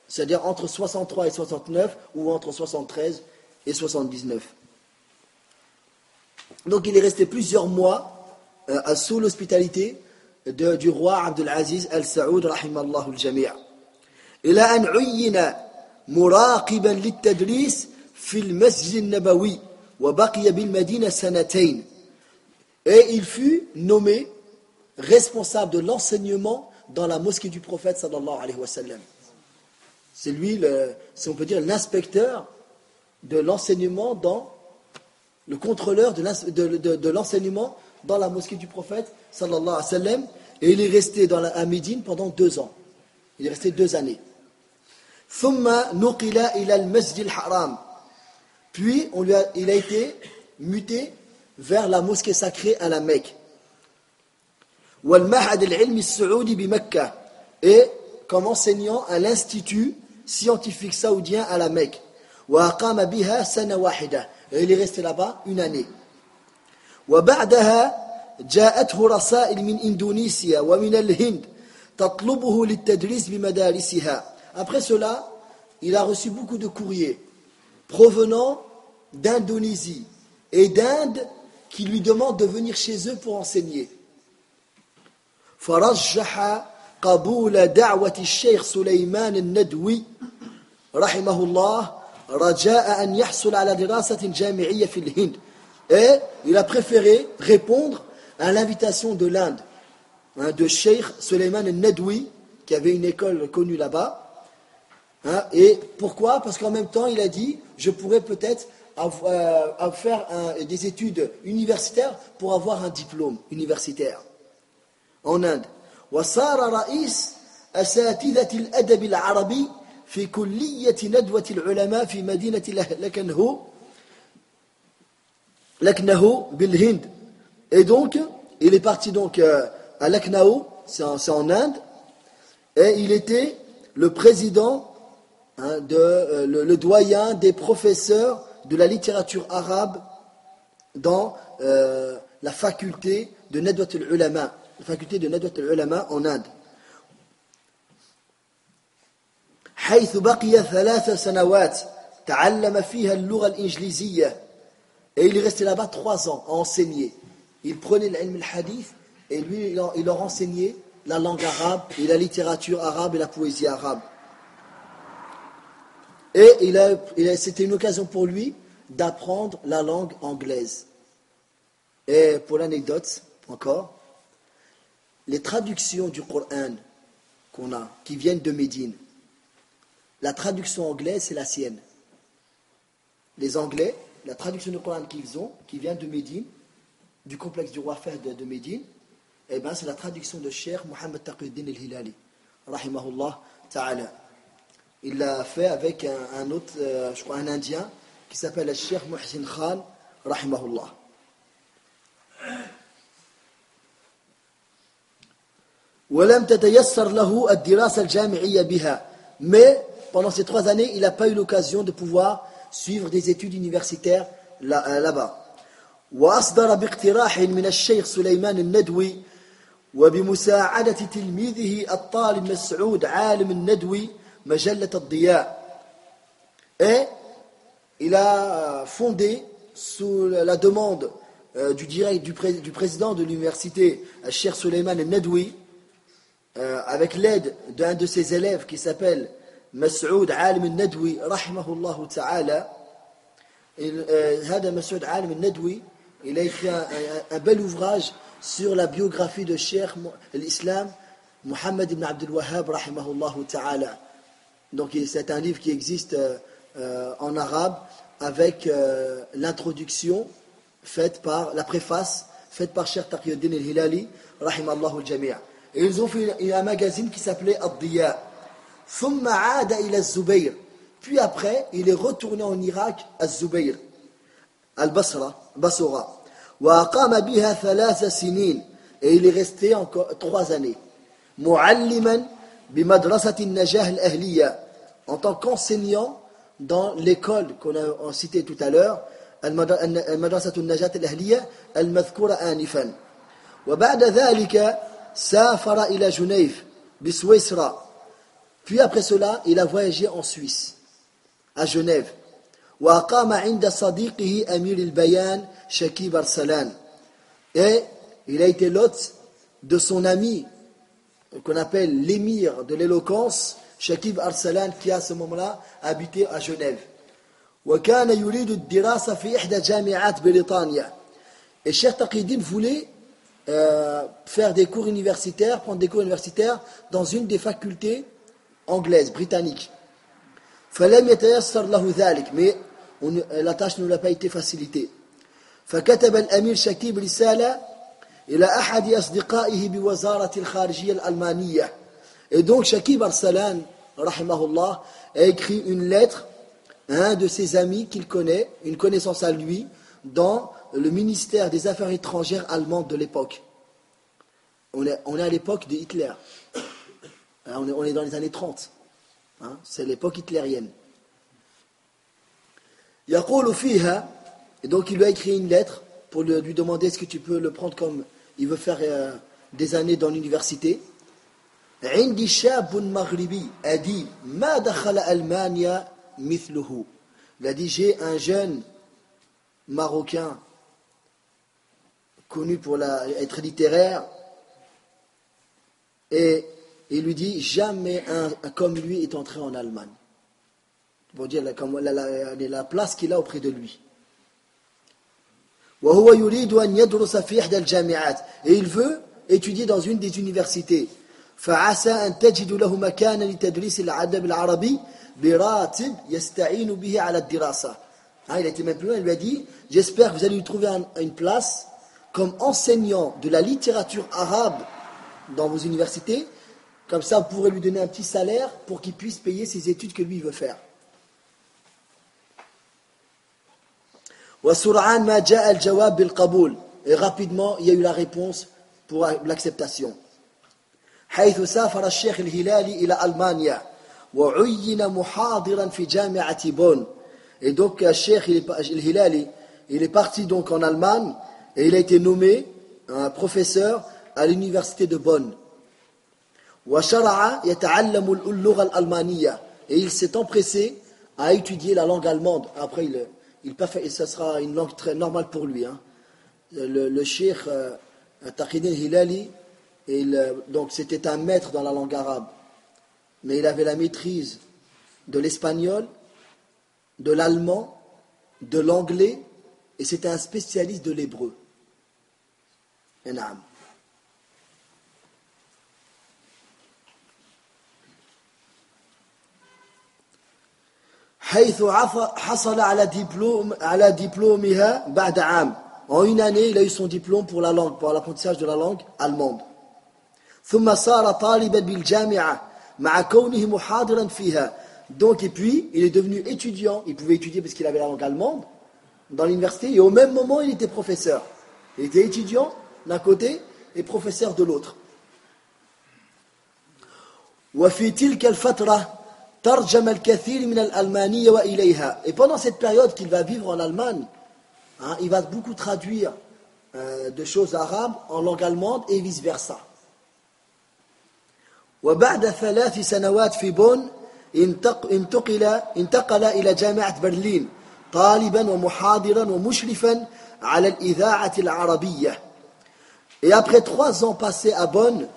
c'est-à-dire entre 63 et 69 ou entre 73 et 79 donc il est resté plusieurs mois euh, sous l'hospitalité du roi Abdelaziz al-Saoud rahimallahu al-jami' إلى أن عين مراقبا للتدريس في المسجد النبوي وبقي بالمدينة سنتين et il fut nommé responsable de l'enseignement dans la mosquée du prophète sallallahu alayhi wa sallam. C'est lui, le, si on peut dire, l'inspecteur de l'enseignement dans, le contrôleur de l'enseignement dans la mosquée du prophète sallallahu alayhi sallam. Et il est resté dans la, à Médine pendant deux ans. Il est resté deux années. Puis on lui a, il a été muté vers la mosquée sacrée à la Mecque. Et comme enseignant à l'institut scientifique saoudien à la Mecque. Et il est resté là-bas une année. وبعدها جاءته رسائل من إندونيسيا ومن الهند تطلبه للتدريس بمدارسها Après cela, il a reçu beaucoup de courriers provenant d'Indonésie et d'Inde qui lui demandent de venir chez eux pour enseigner. فرجح قبول دعوة الشيخ سليمان الندوي رحمه الله رجاء أن يحصل على دراسة جامعية في الهند et il a préféré répondre à l'invitation de l'Inde hein, de Sheikh Suleiman al-Nadwi qui avait une école connue là-bas hein, et pourquoi parce qu'en même temps il a dit je pourrais peut-être euh, faire des études universitaires pour avoir un diplôme universitaire en Inde. وصار رئيس أساتذة الأدب العربي في كلية ندوة العلماء في مدينة لكنهو لكنهو بالهند et donc il est parti donc euh, à Lucknow c'est en, en, Inde et il était le président hein, de, euh, le, le, doyen des professeurs de la littérature arabe dans euh, la faculté de Nadwat al-Ulama la faculté de Nadwat al-Ulama en Inde. حيث بقي ثلاث سنوات تعلم فيها اللغة الإنجليزية et il est resté là-bas trois ans à enseigner. Il prenait l'ilm al-hadith et lui il leur enseignait la langue arabe et la littérature arabe et la poésie arabe. Et il a, il a, c'était une occasion pour lui d'apprendre la langue anglaise. Et pour l'anecdote, encore, les traductions du Coran qu'on a, qui viennent de Médine, la traduction anglaise, c'est la sienne. Les Anglais, la traduction du Coran qu'ils ont, qui vient de Médine, du complexe du roi Fahd de Médine, eh ben, c'est la traduction de Cheikh Mohammed Taqiuddin al-Hilali, rahimahullah ta'ala. Il l'a fait avec un, autre, euh, je crois un Indien, qui s'appelle Cheikh Muhsin Khan, rahimahullah. mais pendant ces trois années il n'a pas eu l'occasion de pouvoir suivre des études universitaires là-bas وأصدر باقتراح من الشيخ سليمان الندوي وبمساعدة تلميذه الطالب مسعود عالم الندوي مجلة الضياء et il a fondé sous la demande euh, du, direct, du, pré, du président de l'université, Cheikh Suleiman al-Nadwi, euh, avec l'aide d'un de ses élèves qui s'appelle Mas'oud Alim al-Nadwi, rahimahullah ta'ala. هذا مسعود عالم الندوي il a écrit un, un, un, bel ouvrage sur la biographie de Cheikh l'Islam Muhammad ibn Abdul Wahhab rahimahullah ta'ala donc c'est un livre qui existe euh, en arabe avec euh, l'introduction faite par la préface faite par Cheikh Taqiyuddin al-Hilali rahimallahu al-jami' Et ils ont fait un magazine qui s'appelait Ad-Diya. Puis après, il est retourné en Irak à Zubayr, al-Basra, Basora. Et il est resté encore trois années. En tant qu'enseignant dans l'école qu'on a cité tout à l'heure, al-Madrasat al-Najat al-Ahliya, al-Madhkura anifan. وبعد ذلك سافر إلى جنيف بسويسرا puis après cela il a voyagé en Suisse à Genève وأقام عند صديقه أمير البيان شكيب أرسلان et il a été l'hôte de son ami qu'on appelle l'émir de l'éloquence Shakib Arsalan qui à ce moment-là habitait à Genève وكان يريد الدراسة في إحدى جامعات بريطانيا et Cheikh Taqidin voulait euh, faire des cours universitaires, prendre des cours universitaires dans une des facultés anglaises, britanniques. فلم يتيسر له ذلك mais on, la tâche ne lui a pas été facilitée. فكتب الأمير شكيب رسالة إلى أحد أصدقائه بوزارة الخارجية الألمانية Et donc Shakib Arsalan, rahimahullah, a écrit une lettre à un de ses amis qu'il connaît, une connaissance à lui, dans le ministère des Affaires étrangères allemand de l'époque. On est, on est à l'époque de Hitler. Hein, on est, on est dans les années 30. Hein, c'est l'époque hitlérienne. يقول فيها et donc il lui a écrit une lettre pour lui, lui demander est-ce que tu peux le prendre comme il veut faire euh, des années dans l'université. عندي شاب مغربي أديب ما دخل ألمانيا مثله. Il a dit j'ai un jeune marocain connu pour la, être littéraire et il lui dit jamais un, comme lui est entré en Allemagne. Pour dire la, la, la, la place qu'il a auprès de lui. وهو يريد أن يدرس في إحدى الجامعات et il veut étudier dans une des universités فعسى أن تجد له مكانا لتدريس الأدب العربي براتب يستعين به على الدراسة hein, il a été même plus loin il lui a dit j'espère que vous allez lui trouver un, une place comme enseignant de la littérature arabe dans vos universités comme ça vous pourrez lui donner un petit salaire pour qu'il puisse payer ses études que lui veut faire وسرعان ما جاء الجواب بالقبول et rapidement il y a eu la réponse pour l'acceptation حيث سافر الشيخ الهلالي إلى ألمانيا وعين محاضرا في جامعة بون et donc الشيخ الهلالي il est parti donc en Allemagne et il a été nommé un professeur à l'université de Bonn. Et il s'est empressé à étudier la langue allemande. Après, il, il ça sera une langue très normale pour lui. Hein. Le, le cheikh euh, Hilali, euh, donc c'était un maître dans la langue arabe. Mais il avait la maîtrise de l'espagnol, de l'allemand, de l'anglais, et c'était un spécialiste de l'hébreu. âme. حيث حصل على دبلوم على دبلومها بعد عام en une année il a eu son diplôme pour la langue pour l'apprentissage de la langue allemande ثم صار طالبا بالجامعة مع كونه محاضرا فيها donc et puis il est devenu étudiant il pouvait étudier parce qu'il avait la langue allemande dans l'université et au même moment il était professeur il était étudiant d'un côté et professeur de l'autre وفي تلك الفترة et pendant cette période qu'il va vivre en Allemagne, hein, il va beaucoup traduire euh, de choses arabes en langue allemande et vice-versa. وبعد ثلاث سنوات في بون انتقل انتقل إلى جامعة برلين طالبا ومحاضرا ومشرفا على الإذاعة العربية. et après trois ans passés à Bonn,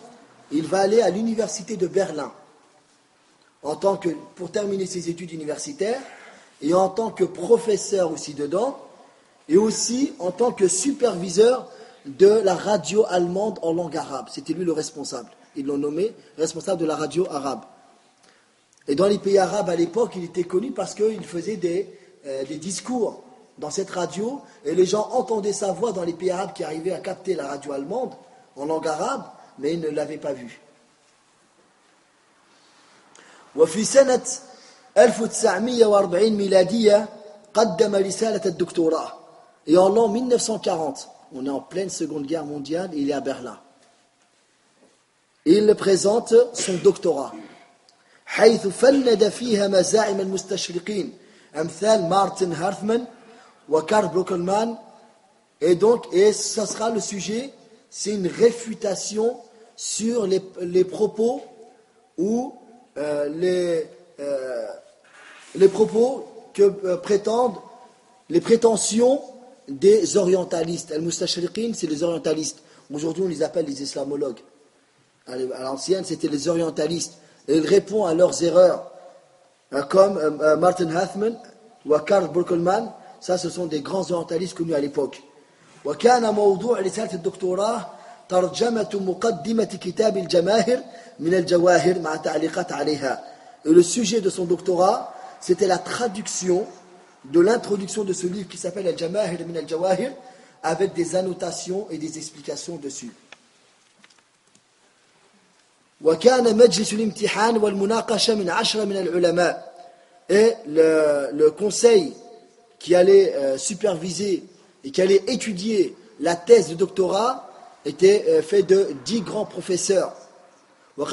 il va aller à l'université de Berlin pour terminer ses études universitaires, et en tant que professeur aussi dedans, et aussi en tant que superviseur de la radio allemande en langue arabe. C'était lui le responsable. Ils l'ont nommé responsable de la radio arabe. Et dans les pays arabes à l'époque, il était connu parce qu'il faisait des, euh, des discours dans cette radio, et les gens entendaient sa voix dans les pays arabes qui arrivaient à capter la radio allemande en langue arabe, mais ils ne l'avaient pas vu. وفي سنة 1940 ميلادية قدم رسالة الدكتوراه Et en l'an 1940, on est en pleine Seconde Guerre mondiale, il est à Berlin. Il présente son doctorat. حيث فند فيها مزاعم المستشرقين أمثال مارتن هارثمان Wakar Brokelman. Et donc, et ça sera le sujet, c'est une réfutation sur les, propos ou euh, euh, les, propos que euh, prétendent les prétentions des orientalistes. Al-Mustashriqin, c'est les orientalistes. Aujourd'hui, on les appelle les islamologues. À l'ancienne, c'était les orientalistes. Et ils répondent à leurs erreurs. Comme Martin Hathman ou Karl Ça, ce sont des grands orientalistes connus à l'époque. وكان موضوع رسالة الدكتوراه ترجمة مقدمة كتاب الجماهر من الجواهر مع تعليقات عليها. Et le sujet de son doctorat, c'était la traduction de l'introduction de ce livre qui s'appelle Al-Jamahir min al-Jawahir avec des annotations et des explications dessus. وكان مجلس الامتحان والمناقشة من عشرة من العلماء et le, le conseil qui allait euh, superviser et qui allait étudier la thèse de doctorat était euh, fait de dix grands professeurs. Et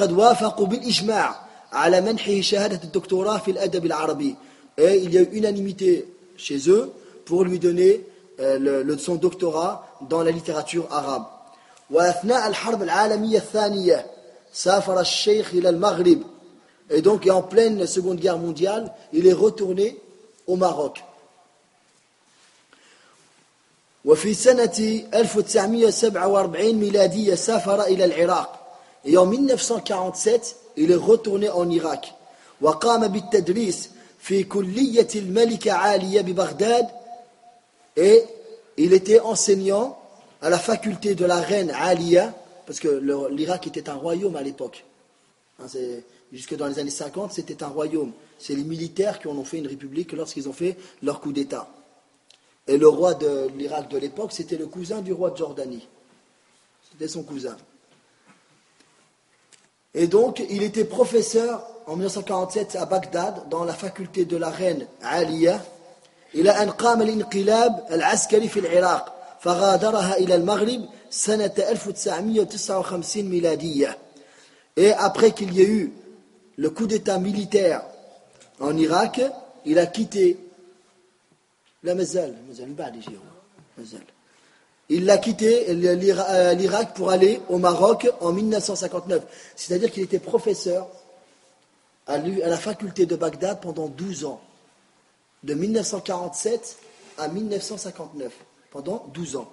il y a eu unanimité chez eux pour lui donner euh, le, son doctorat dans la littérature arabe. Et donc, en pleine Seconde Guerre mondiale, il est retourné au Maroc. وفي سنة 1947 ميلادية سافر إلى العراق et en 1947 il est retourné en Irak وقام بالتدريس في كلية الملكة عالية ببغداد et il était enseignant à la faculté de la reine Aliya parce que l'Irak était un royaume à l'époque hein, jusque dans les années 50 c'était un royaume c'est les militaires qui en ont fait une république lorsqu'ils ont fait leur coup d'état et le roi de l'Irak de l'époque, c'était le cousin du roi de Jordanie. C'était son cousin. Et donc, il était professeur en 1947 à Bagdad, dans la faculté de la reine Aliya, إلى أن قام الانقلاب العسكري في العراق فغادرها إلى المغرب سنة 1959 ميلادية. Et après qu'il y ait eu le coup d'état militaire en Irak, il a quitté لا مازال مازال من بعد يجي مازال Il a quitté l'Irak pour aller au Maroc en 1959. C'est-à-dire qu'il était professeur à la faculté de Bagdad pendant 12 ans. De 1947 à 1959. Pendant 12 ans.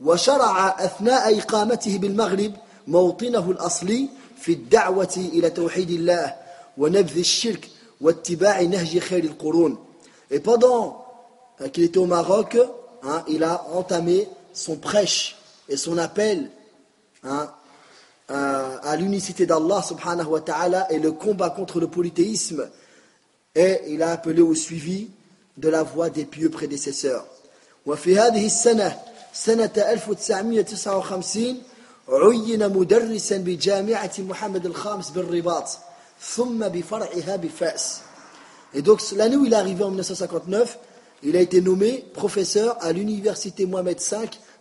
وشرع أثناء إقامته بالمغرب موطنه الأصلي في الدعوة إلى توحيد الله ونبذ الشرك واتباع نهج خير القرون. Et pendant Euh, qu'il était au Maroc, hein, il a entamé son prêche et son appel hein, euh, à l'unicité d'Allah subhanahu wa ta'ala et le combat contre le polythéisme. Et il a appelé au suivi de la voie des pieux prédécesseurs. وفي هذه السنة سنة 1959 عين مدرسا بجامعة محمد الخامس بالرباط ثم بفرعها بفاس. Et donc l'année où il est arrivé en 1959, il a été nommé professeur à l'université Mohamed V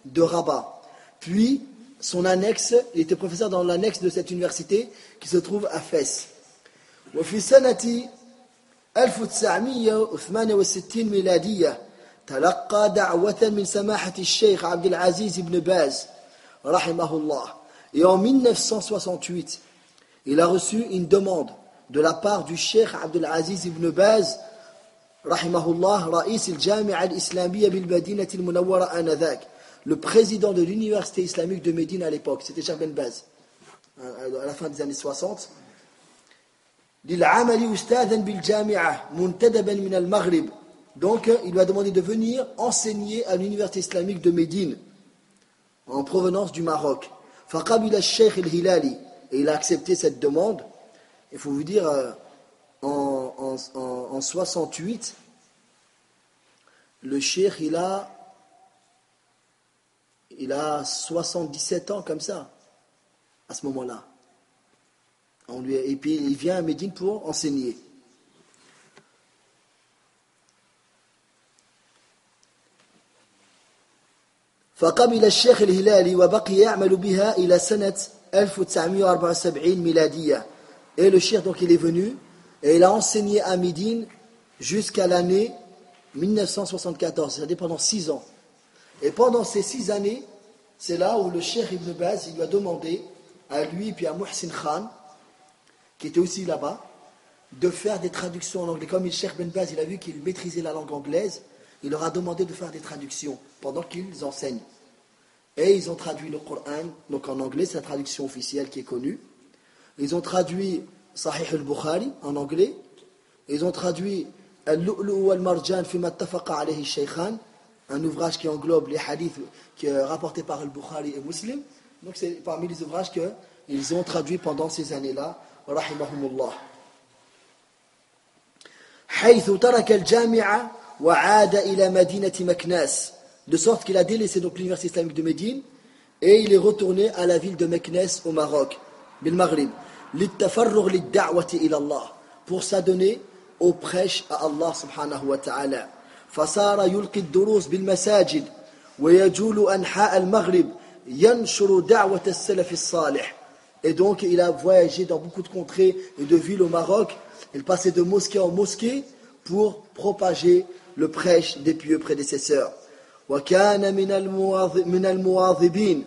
de Rabat. Puis, son annexe, il était professeur dans l'annexe de cette université qui se trouve à Fès. وفي سنة 1968 ميلادية تلقى دعوة من سماحة الشيخ عبد العزيز بن باز رحمه الله. Et en 1968, il a reçu une demande de la part du Cheikh Abdel Aziz ibn Baz le président de l'université islamique de Médine à l'époque, c'était Cheikh Ben Baz, à la fin des années 60. Donc, il lui a demandé de venir enseigner à l'université islamique de Médine, en provenance du Maroc. Et il a accepté cette demande. Il faut vous dire, euh, en, en, 68, le cheikh, il a, il a 77 ans comme ça, à ce moment-là. Et puis il vient à Médine pour enseigner. فقبل الشيخ الهلالي وبقي يعمل بها إلى سنة 1974 ميلادية. Et le cheikh, donc, il est venu et il a enseigné à Médine jusqu'à l'année 1974, c'est-à-dire pendant six ans. Et pendant ces six années, c'est là où le cheikh Ibn Baz il lui a demandé à lui puis à Muhsin Khan, qui était aussi là-bas, de faire des traductions en anglais. Comme Cheikh Ben Baz, il a vu qu'il maîtrisait la langue anglaise, il leur a demandé de faire des traductions pendant qu'ils enseignent. Et ils ont traduit le Coran, donc en anglais, c'est la traduction officielle qui est connue. Ils ont traduit Sahih al-Bukhari en anglais. Ils ont traduit Al-Lu'lu' al-Marjan fi mattafaqa alayhi shaykhan, un ouvrage qui englobe les hadiths qui est rapportés par al-Bukhari et Muslim. Donc c'est parmi les ouvrages qu'ils ont traduits pendant ces années-là. Rahimahumullah. حيث ترك الجامعة وعاد إلى مدينة مكناس de sorte qu'il a délaissé donc l'université islamique de Médine et il est retourné à la ville de Meknes au Maroc, bil Maghrib, pour s'adonner au prêche à Allah subhanahu wa ta'ala. فصار يلقي الدروس بالمساجد ويجول أنحاء المغرب ينشر دعوة السلف الصالح Et donc il a voyagé dans beaucoup de contrées et de villes au Maroc. Il passait de mosquée en mosquée pour propager le prêche des pieux prédécesseurs. وكان من المواظبين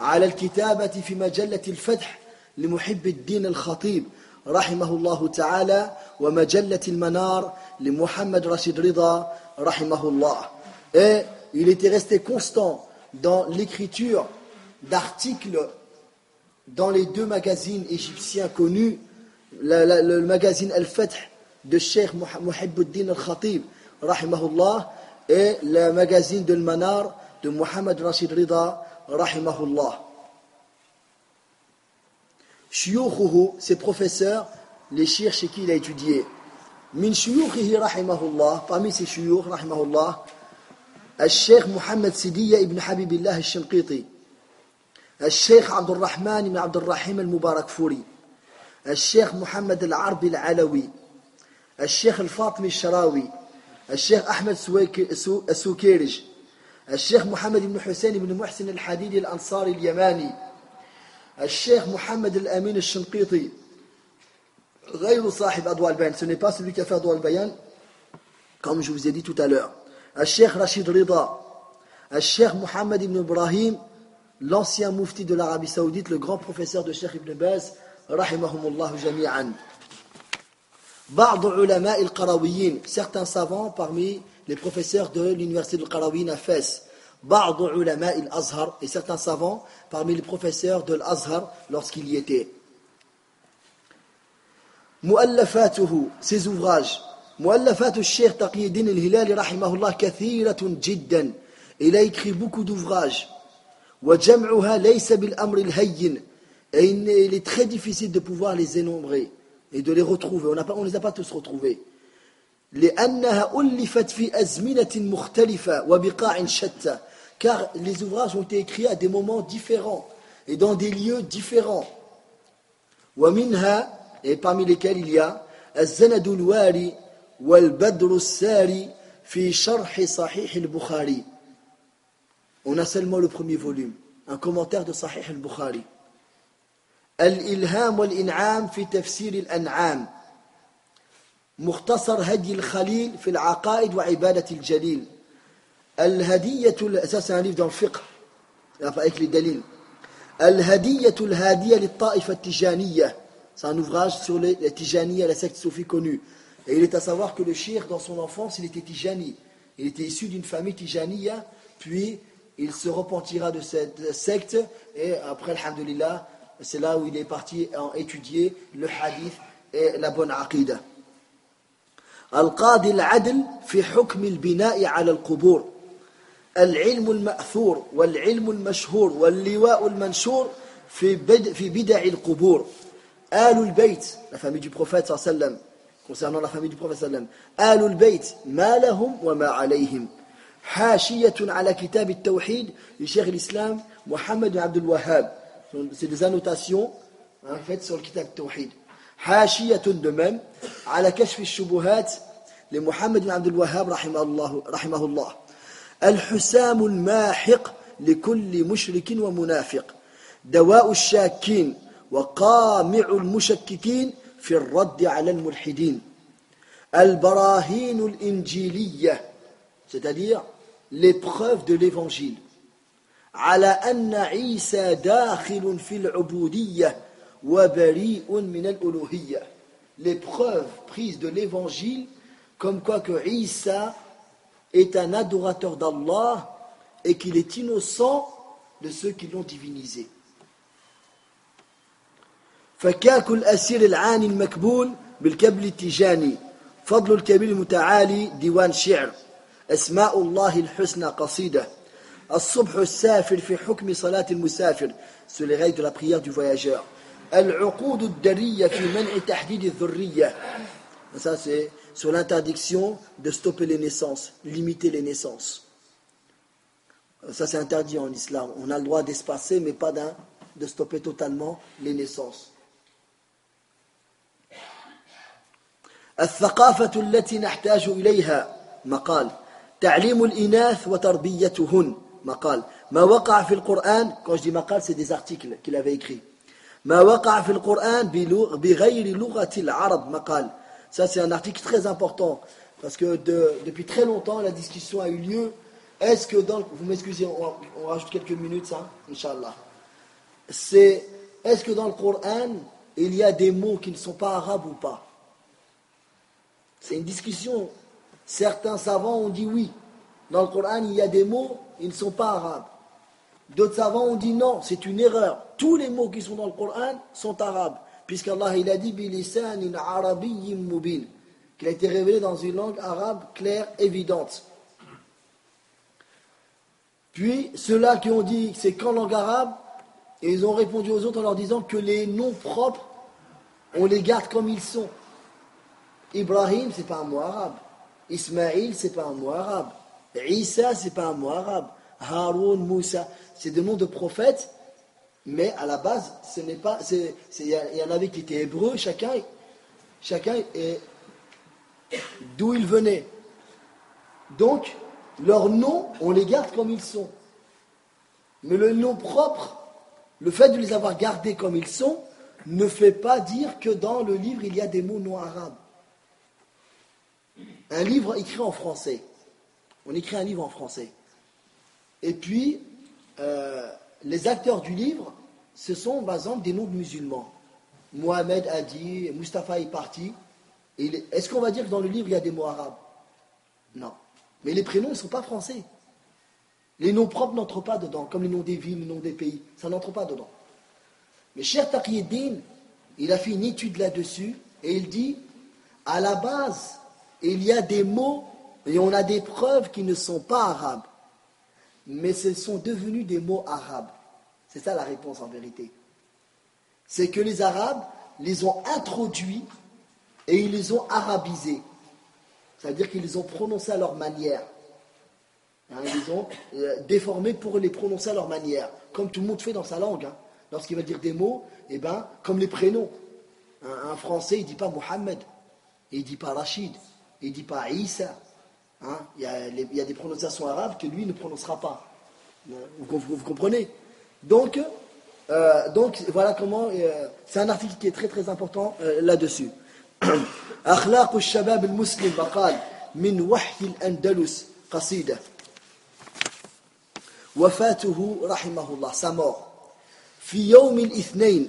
على الكتابة في مجلة الفتح لمحب الدين الخطيب رحمه الله تعالى ومجلة المنار لمحمد رشيد رضا رحمه الله et il était resté constant dans l'écriture d'articles dans les deux magazines égyptiens connus le, le, le magazine Al-Fath de Cheikh Muhibbuddin Al-Khatib rahimahullah et le magazine de Manar de Mohamed Rashid Rida, rahimahullah. Shuyukhuhu, ses professeurs, les chirs chez qui il a étudié. Min shuyukhihi rahimahullah, parmi ses shuyukh rahimahullah, الشيخ محمد سيدية ابن حبيب الله الشنقيطي الشيخ عبد الرحمن بن عبد الرحيم المبارك فوري الشيخ محمد العربي العلوي الشيخ الفاطمي الشراوي الشيخ أحمد السوكيرج الشيخ محمد بن حسين بن محسن الحديدي الأنصاري اليماني الشيخ محمد الأمين الشنقيطي غير صاحب أضواء البيان ce n'est pas celui qui a fait أضواء البيان comme je vous ai dit tout à l'heure الشيخ رشيد رضا الشيخ محمد بن إبراهيم l'ancien mufti de l'Arabie Saoudite le grand professeur de Cheikh Ibn Baz رحمهم الله جميعا certains savants parmi les professeurs de l'université de Qarawin à Fès et certains savants parmi les professeurs de l'Azhar lorsqu'il y était مؤلفاته ses ouvrages مؤلفات الشيخ تقي الدين الهلالي رحمه الله كثيرة جدا il a écrit beaucoup d'ouvrages وجمعها ليس بالأمر الهين et il est très difficile de pouvoir les énumérer et de les retrouver. On ne les a pas tous retrouvés. car les ouvrages ont été écrits à des moments différents et dans des lieux différents et parmi lesquels il y a الزند الواري والبدر الساري في شرح صحيح البخاري on a seulement le premier volume un commentaire de Sahih al-Bukhari الإلهام والإنعام في تفسير الأنعام مختصر هدي الخليل في العقائد وعبادة الجليل Al-Hadiyatul, ça c'est un livre dans le fiqh, avec les dalils. C'est un ouvrage sur les, la Tijaniya, la secte soufie connue. Et il est à savoir que le shir, dans son enfance, il était Tijani. Il était issu d'une famille Tijaniya, puis il se repentira de cette secte, et après, alhamdulillah, c'est là où il est parti étudier le hadith et la bonne aqida. Al-Qadi al-Adl fi hukm al-bina'i al-qubur. العلم المأثور والعلم المشهور واللواء المنشور في بدع, في بدع القبور. آل البيت la famille du prophète وسلم concernant la famille du prophète وسلم. آل البيت ما لهم وما عليهم. حاشية على كتاب التوحيد لشيخ الإسلام محمد بن عبد الوهاب. C'est des annotations hein, faites sur le kitab Tawhid. حاشية de même على كشف الشبهات لمحمد بن عبد الوهاب رحمه الله رحمه الله. الحسام الماحق لكل مشرك ومنافق. دواء الشاكين وقامع المشككين في الرد على الملحدين. البراهين الإنجيلية c'est-à-dire les preuves de l'évangile. على أن عيسى داخل في العبودية وبريء من الألوهية. Les preuves prises de l'évangile comme quoi que Isa est un adorateur d'Allah et qu'il est innocent de ceux qui l'ont divinisé. فكاك الأسير العاني المكبول بالكبل التجاني فضل الكبير المتعالي ديوان شعر أسماء الله الحسنى قصيدة الصبح السافر في حكم صلاة المسافر sur les règles de la prière du voyageur العقود الدرية في منع تحديد الذرية ça c'est sur l'interdiction de stopper les naissances limiter les naissances ça c'est interdit en islam on a le droit d'espacer mais pas de stopper totalement les naissances الثقافة التي نحتاج إليها مقال تعليم الإناث وتربيتهن مقال ما وقع في القرآن quand je dis مقال c'est des articles qu'il avait écrits ما وقع في القرآن بغير لغة العرب مقال ça c'est un article très important parce que de, depuis très longtemps la discussion a eu lieu. Est-ce que dans vous m'excusez on, rajoute quelques minutes ça Inch'Allah. C'est est-ce que dans le Coran il y a des mots qui ne sont pas arabes ou pas? C'est une discussion. Certains savants ont dit oui. Dans le Coran il y a des mots ils ne sont pas arabes. D'autres savants ont dit non, c'est une erreur. Tous les mots qui sont dans le Coran sont arabes. Puisqu'Allah il a dit mubin, qu'il a été révélé dans une langue arabe claire, évidente. Puis ceux-là qui ont dit que c'est qu'en langue arabe, ils ont répondu aux autres en leur disant que les noms propres, on les garde comme ils sont. Ibrahim, c'est pas un mot arabe. Ismaïl, c'est pas un mot arabe. Isa, c'est pas un mot arabe. Haroun, Moussa, c'est des noms de prophètes, mais à la base, ce n'est pas. Il y, en avait qui étaient hébreux, chacun, chacun est d'où ils venaient. Donc, leurs noms, on les garde comme ils sont. Mais le nom propre, le fait de les avoir gardés comme ils sont, ne fait pas dire que dans le livre, il y a des mots non arabes. Un livre écrit en français. On écrit un livre en français. Et puis, euh, les acteurs du livre, ce sont par exemple des noms musulmans. Mohamed a dit, Mustapha est parti. Est-ce qu'on va dire que dans le livre il y a des mots arabes Non. Mais les prénoms ne sont pas français. Les noms propres n'entrent pas dedans, comme les noms des villes, les noms des pays. Ça n'entre pas dedans. Mais cher Taqiyuddin, il a fait une étude là-dessus et il dit à la base, il y a des mots et on a des preuves qui ne sont pas arabes mais ce sont devenus des mots arabes. C'est ça la réponse en vérité. C'est que les Arabes les ont introduits et ils les ont arabisés. C'est-à-dire qu'ils les ont prononcés à leur manière. Hein, ils les ont euh, déformés pour les prononcer à leur manière, comme tout le monde fait dans sa langue. Hein. Lorsqu'il va dire des mots, eh ben, comme les prénoms. Un, Français, il ne dit pas Mohammed, il ne dit pas Rachid, il ne dit pas Isa, Hein, il, y a il, y a des prononciations arabes que lui ne prononcera pas. Vous, vous, comprenez donc, euh, donc, voilà comment. Euh, c'est un article qui est très très important euh, là-dessus. أخلاق الشباب المسلم مقال من وحي الأندلس قصيدة وفاته رحمه الله sa mort في يوم الاثنين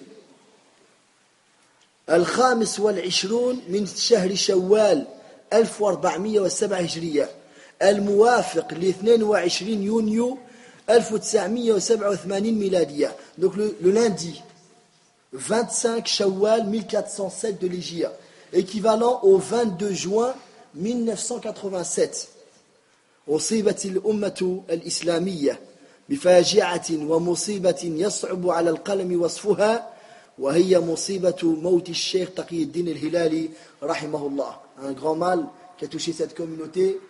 الخامس والعشرون من شهر شوال 1407 هجرية. الموافق ل 22 يونيو 1987 ميلادية. Le, le lundi 25 Shawwal 1407 de l'Égypte équivalent au 22 juin 1987 أصيبت الأمة الإسلامية بفاجعة ومصيبة يصعب على القلم وصفها وهي مصيبة موت الشيخ تقي الدين الهلالي رحمه الله un grand mal qui a touché cette communauté,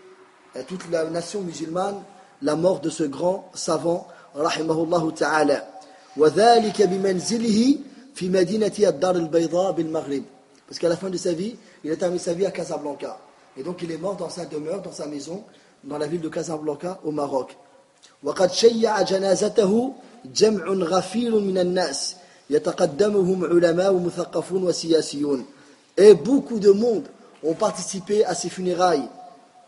et toute la nation musulmane, la mort de ce grand savant, rahimahullah ta'ala. وذلك بمنزله في مدينة الدار البيضاء بالمغرب parce qu'à la fin de sa vie il a terminé sa vie à Casablanca et donc il est mort dans sa demeure dans sa maison dans la ville de Casablanca au Maroc وقد شيع جنازته جمع غفير من الناس يتقدمهم علماء ومثقفون وسياسيون et beaucoup de monde ont participé à ces funérailles.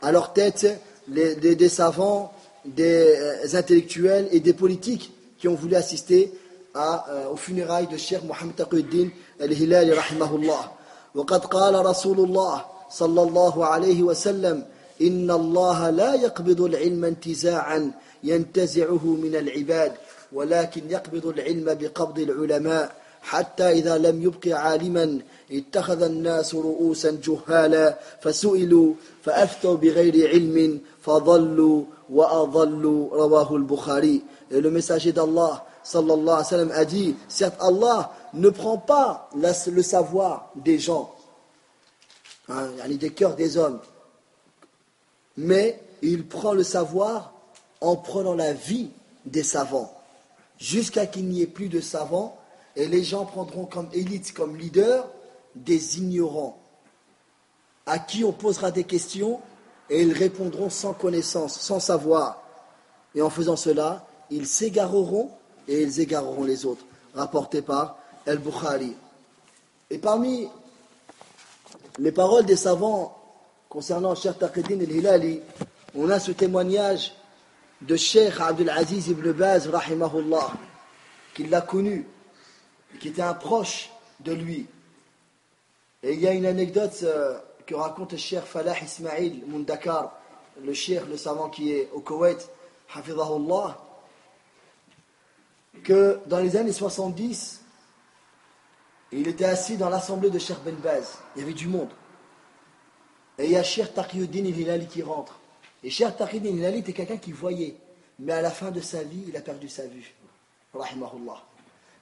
À leur tête, des savants des euh, intellectuels et des politiques qui ont voulu assister à, euh, aux funérailles de Cheikh Mohammed Taqiyuddin al-Hilali rahimahullah. وقد قال رسول الله صلى الله عليه وسلم إن الله لا يقبض العلم انتزاعا ينتزعه من العباد ولكن يقبض العلم بقبض العلماء حتى إذا لم يبق عالما اتخذ الناس رؤوسا جهالا فسئلوا فأفتوا بغير علم فضلوا وأضلوا رواه البخاري Et le messager d'Allah sallallahu alayhi wa sallam a dit certes Allah ne prend pas le savoir des gens hein, des cœurs des hommes mais il prend le savoir en prenant la vie des savants jusqu'à qu'il n'y ait plus de savants et les gens prendront comme élite, comme leader, des ignorants, à qui on posera des questions et ils répondront sans connaissance, sans savoir. Et en faisant cela, ils s'égareront et ils égareront les autres. Rapporté par El-Bukhari. Et parmi les paroles des savants concernant Cheikh Taqeddin el-Hilali, on a ce témoignage de Cheikh Abdul Aziz ibn Baz, rahimahullah, qui l'a connu qui était un proche de lui. Et il y a une anecdote euh, que raconte le cher Falah Ismail Mundakar, le cher, le savant qui est au Koweït, Hafidahullah, que dans les années 70, il était assis dans l'assemblée de Cheikh Ben Baz. Il y avait du monde. Et il y a Cheikh Taqiyuddin Hilali qui rentre. Et Cheikh Taqiyuddin Hilali était quelqu'un qui voyait. Mais à la fin de sa vie, il a perdu sa vue. Rahimahullah.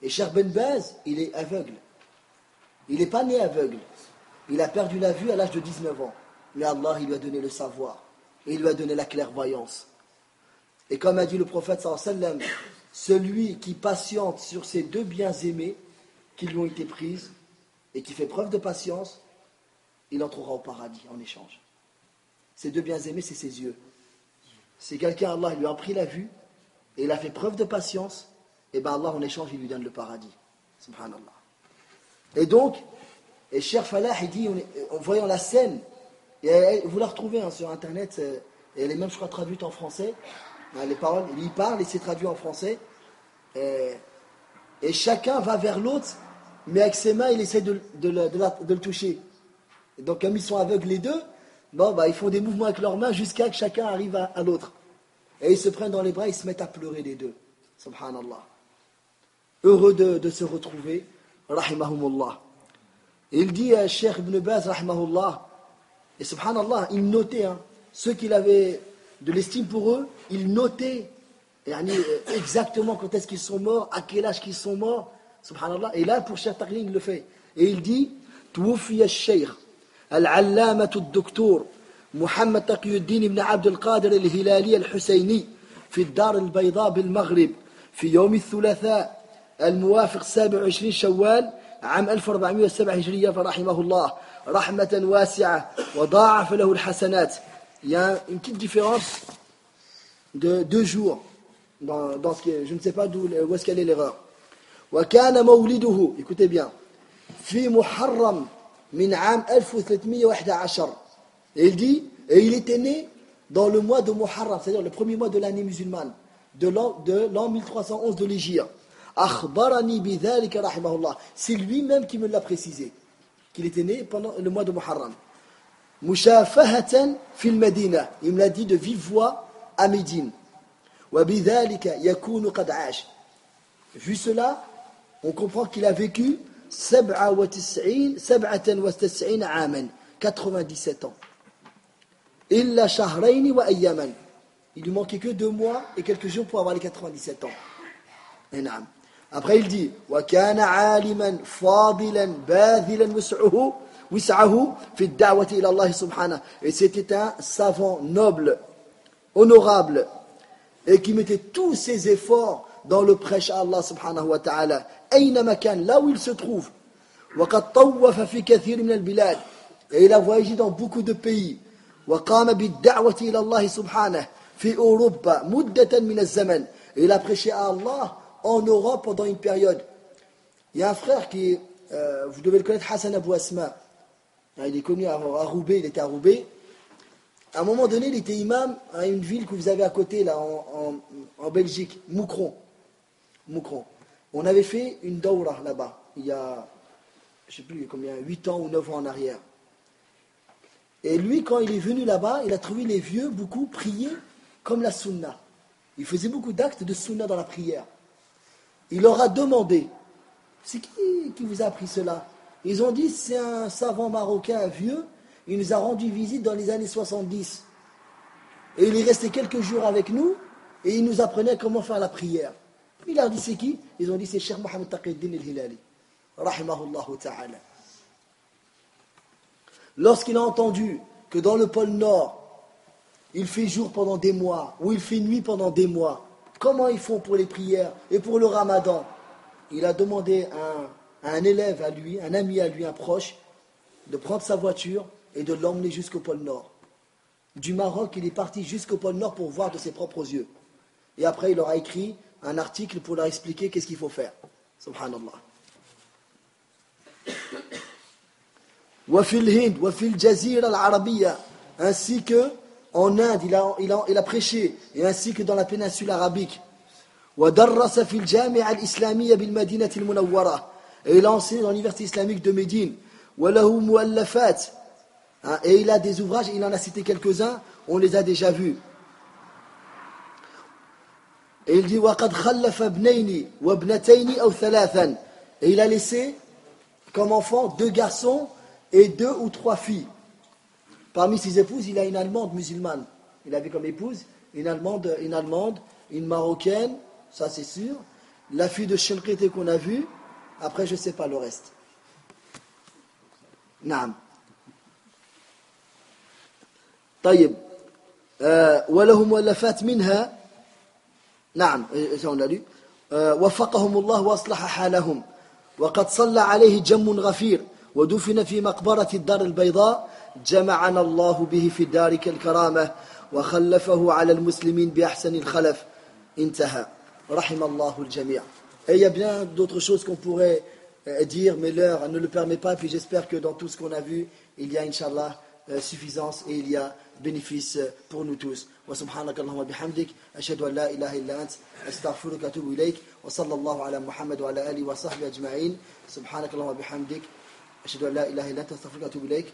Et Cheikh Ben Baz, il est aveugle. Il n'est pas né aveugle. Il a perdu la vue à l'âge de 19 ans. Mais Allah, il lui a donné le savoir. Et il lui a donné la clairvoyance. Et comme a dit le prophète sallam, celui qui patiente sur ces deux biens aimés qui lui ont été prises et qui fait preuve de patience, il entrera au paradis en échange. Ces deux biens aimés, c'est ses yeux. C'est quelqu'un, Allah lui a pris la vue et il a fait preuve de patience et bien Allah en échange il lui donne le paradis. Subhanallah. Et donc, et Cher Falah, il dit, en voyant la scène, et vous la retrouvez hein, sur internet, euh, et elle est même, je crois, traduite en français. Hein, les paroles, il y parle et c'est traduit en français. Et, chacun va vers l'autre, mais avec ses mains, il essaie de, le toucher. donc, comme ils sont aveugles les deux, bon, bah, ils font des mouvements avec leurs mains jusqu'à que chacun arrive à, à l'autre. Et ils se prennent dans les bras, ils se mettent à pleurer les deux. Subhanallah heureux de, se retrouver, rahimahumullah. il dit à Cheikh Ibn Baz, rahimahullah, et subhanallah, il notait, hein, ceux qu'il avait de l'estime pour eux, il notait exactement quand est-ce qu'ils sont morts, à quel âge qu'ils sont morts, subhanallah. Et là, pour Cheikh Taqlin, il le fait. Et il dit, توفي الشيخ العلامة الدكتور محمد تقي الدين بن عبد القادر الهلالي الحسيني في الدار البيضاء بالمغرب في يوم الثلاثاء الموافق 27 شوال عام 1407 هجرية فرحمه الله رحمة واسعة وضاعف له الحسنات Il y a une petite différence de deux jours dans, dans ce qui je ne sais pas d'où où est-ce qu'elle est l'erreur. وكان مولده écoutez bien في محرم من عام 1311 et il dit et il était né dans le mois de Muharram c'est-à-dire le premier mois de l'année musulmane de l'an 1311 de l'Égypte c'est lui-même qui me l'a précisé, qu'il était né pendant le mois de Muharram. Mushafahatan fil Medina. Il me l'a dit de vive voix à Médine. Vu cela, on comprend qu'il a vécu 97 ans. Illa shahrayn wa ayyaman. Il lui manquait que deux mois et quelques jours pour avoir les 97 ans. Après, il dit وكان عالما فاضلا باذلا وسعه وسعه في الدعوة إلى الله سبحانه et c'était un savant noble honorable et qui mettait tous ses efforts dans le prêche à Allah subhanahu wa ta'ala أينما كان là où il se trouve وقد طوف في كثير من البلاد et il a voyagé dans beaucoup de pays وقام بالدعوة إلى الله سبحانه في أوروبا مدة من الزمن prêché à Allah en Europe pendant une période. Il y a un frère qui, euh, vous devez le connaître, Hassan Abou Asma. Il est connu à, Roubaix, il était à Roubaix. À un moment donné, il était imam à une ville que vous avez à côté, là, en, Belgique, Moucron. Moucron. On avait fait une daura là-bas, il y a, je ne sais plus combien, 8 ans ou 9 ans en arrière. Et lui, quand il est venu là-bas, il a trouvé les vieux, beaucoup, prier comme la sunna. Il faisait beaucoup d'actes de sunna dans la prière. Il leur a demandé, c'est qui qui vous a appris cela? Ils ont dit, c'est un savant marocain vieux, il nous a rendu visite dans les années 70. Et il est resté quelques jours avec nous, et il nous apprenait comment faire la prière. Il leur dit, c'est qui? Ils ont dit, c'est Cheikh Mohamed Taqiddin al-Hilali. Rahimahullah ta'ala. Lorsqu'il a entendu que dans le pôle Nord, il fait jour pendant des mois, ou il fait nuit pendant des mois, comment ils font pour les prières et pour le ramadan? Il a demandé à un, élève à lui, un ami à lui, un proche, de prendre sa voiture et de l'emmener jusqu'au pôle Nord. Du Maroc, il est parti jusqu'au pôle Nord pour voir de ses propres yeux. Et après, il leur a écrit un article pour leur expliquer qu'est-ce qu'il faut faire. Subhanallah. ainsi que en Inde il a, il, a, il a prêché et ainsi que dans la péninsule arabique ودرس في الجامعة الإسلامية بالمدينة المنورة et il a enseigné dans l'université islamique de Médine وله مؤلفات et il a des ouvrages il en a cité quelques-uns on les a déjà vus et il dit وقد خلف ابنين وابنتين أو ثلاثا et il a laissé comme enfant deux garçons et deux ou trois filles. Parmi ses épouses, il a une Allemande musulmane. Il avait comme épouse une Allemande, une, Allemande, une Marocaine, ça c'est sûr. La fille de Shenkrite qu'on a vue, après je ne sais pas le reste. Naam. طيب وله مؤلفات منها نعم on l'a lu وفقهم الله وأصلح حالهم وقد صلى عليه جم غفير ودفن في مقبرة الدار البيضاء جمعنا الله به في دارك الكرامة وخلفه على المسلمين بأحسن الخلف انتهى رحم الله الجميع Et il y a bien d'autres choses qu'on pourrait dire, mais l'heure ne le permet pas. Puis j'espère que dans tout ce qu'on a vu, il y a, Inch'Allah, suffisance et il y a bénéfice pour nous tous. Wa subhanaka Allahumma bihamdik, ashadu an la ilaha illa ant, astaghfiruka atubu ilayk, wa sallallahu ala Muhammad wa ala alihi wa sahbihi ajma'in, subhanaka Allahumma bihamdik, ashadu an la ilaha illa ant, astaghfiruka atubu ilayk,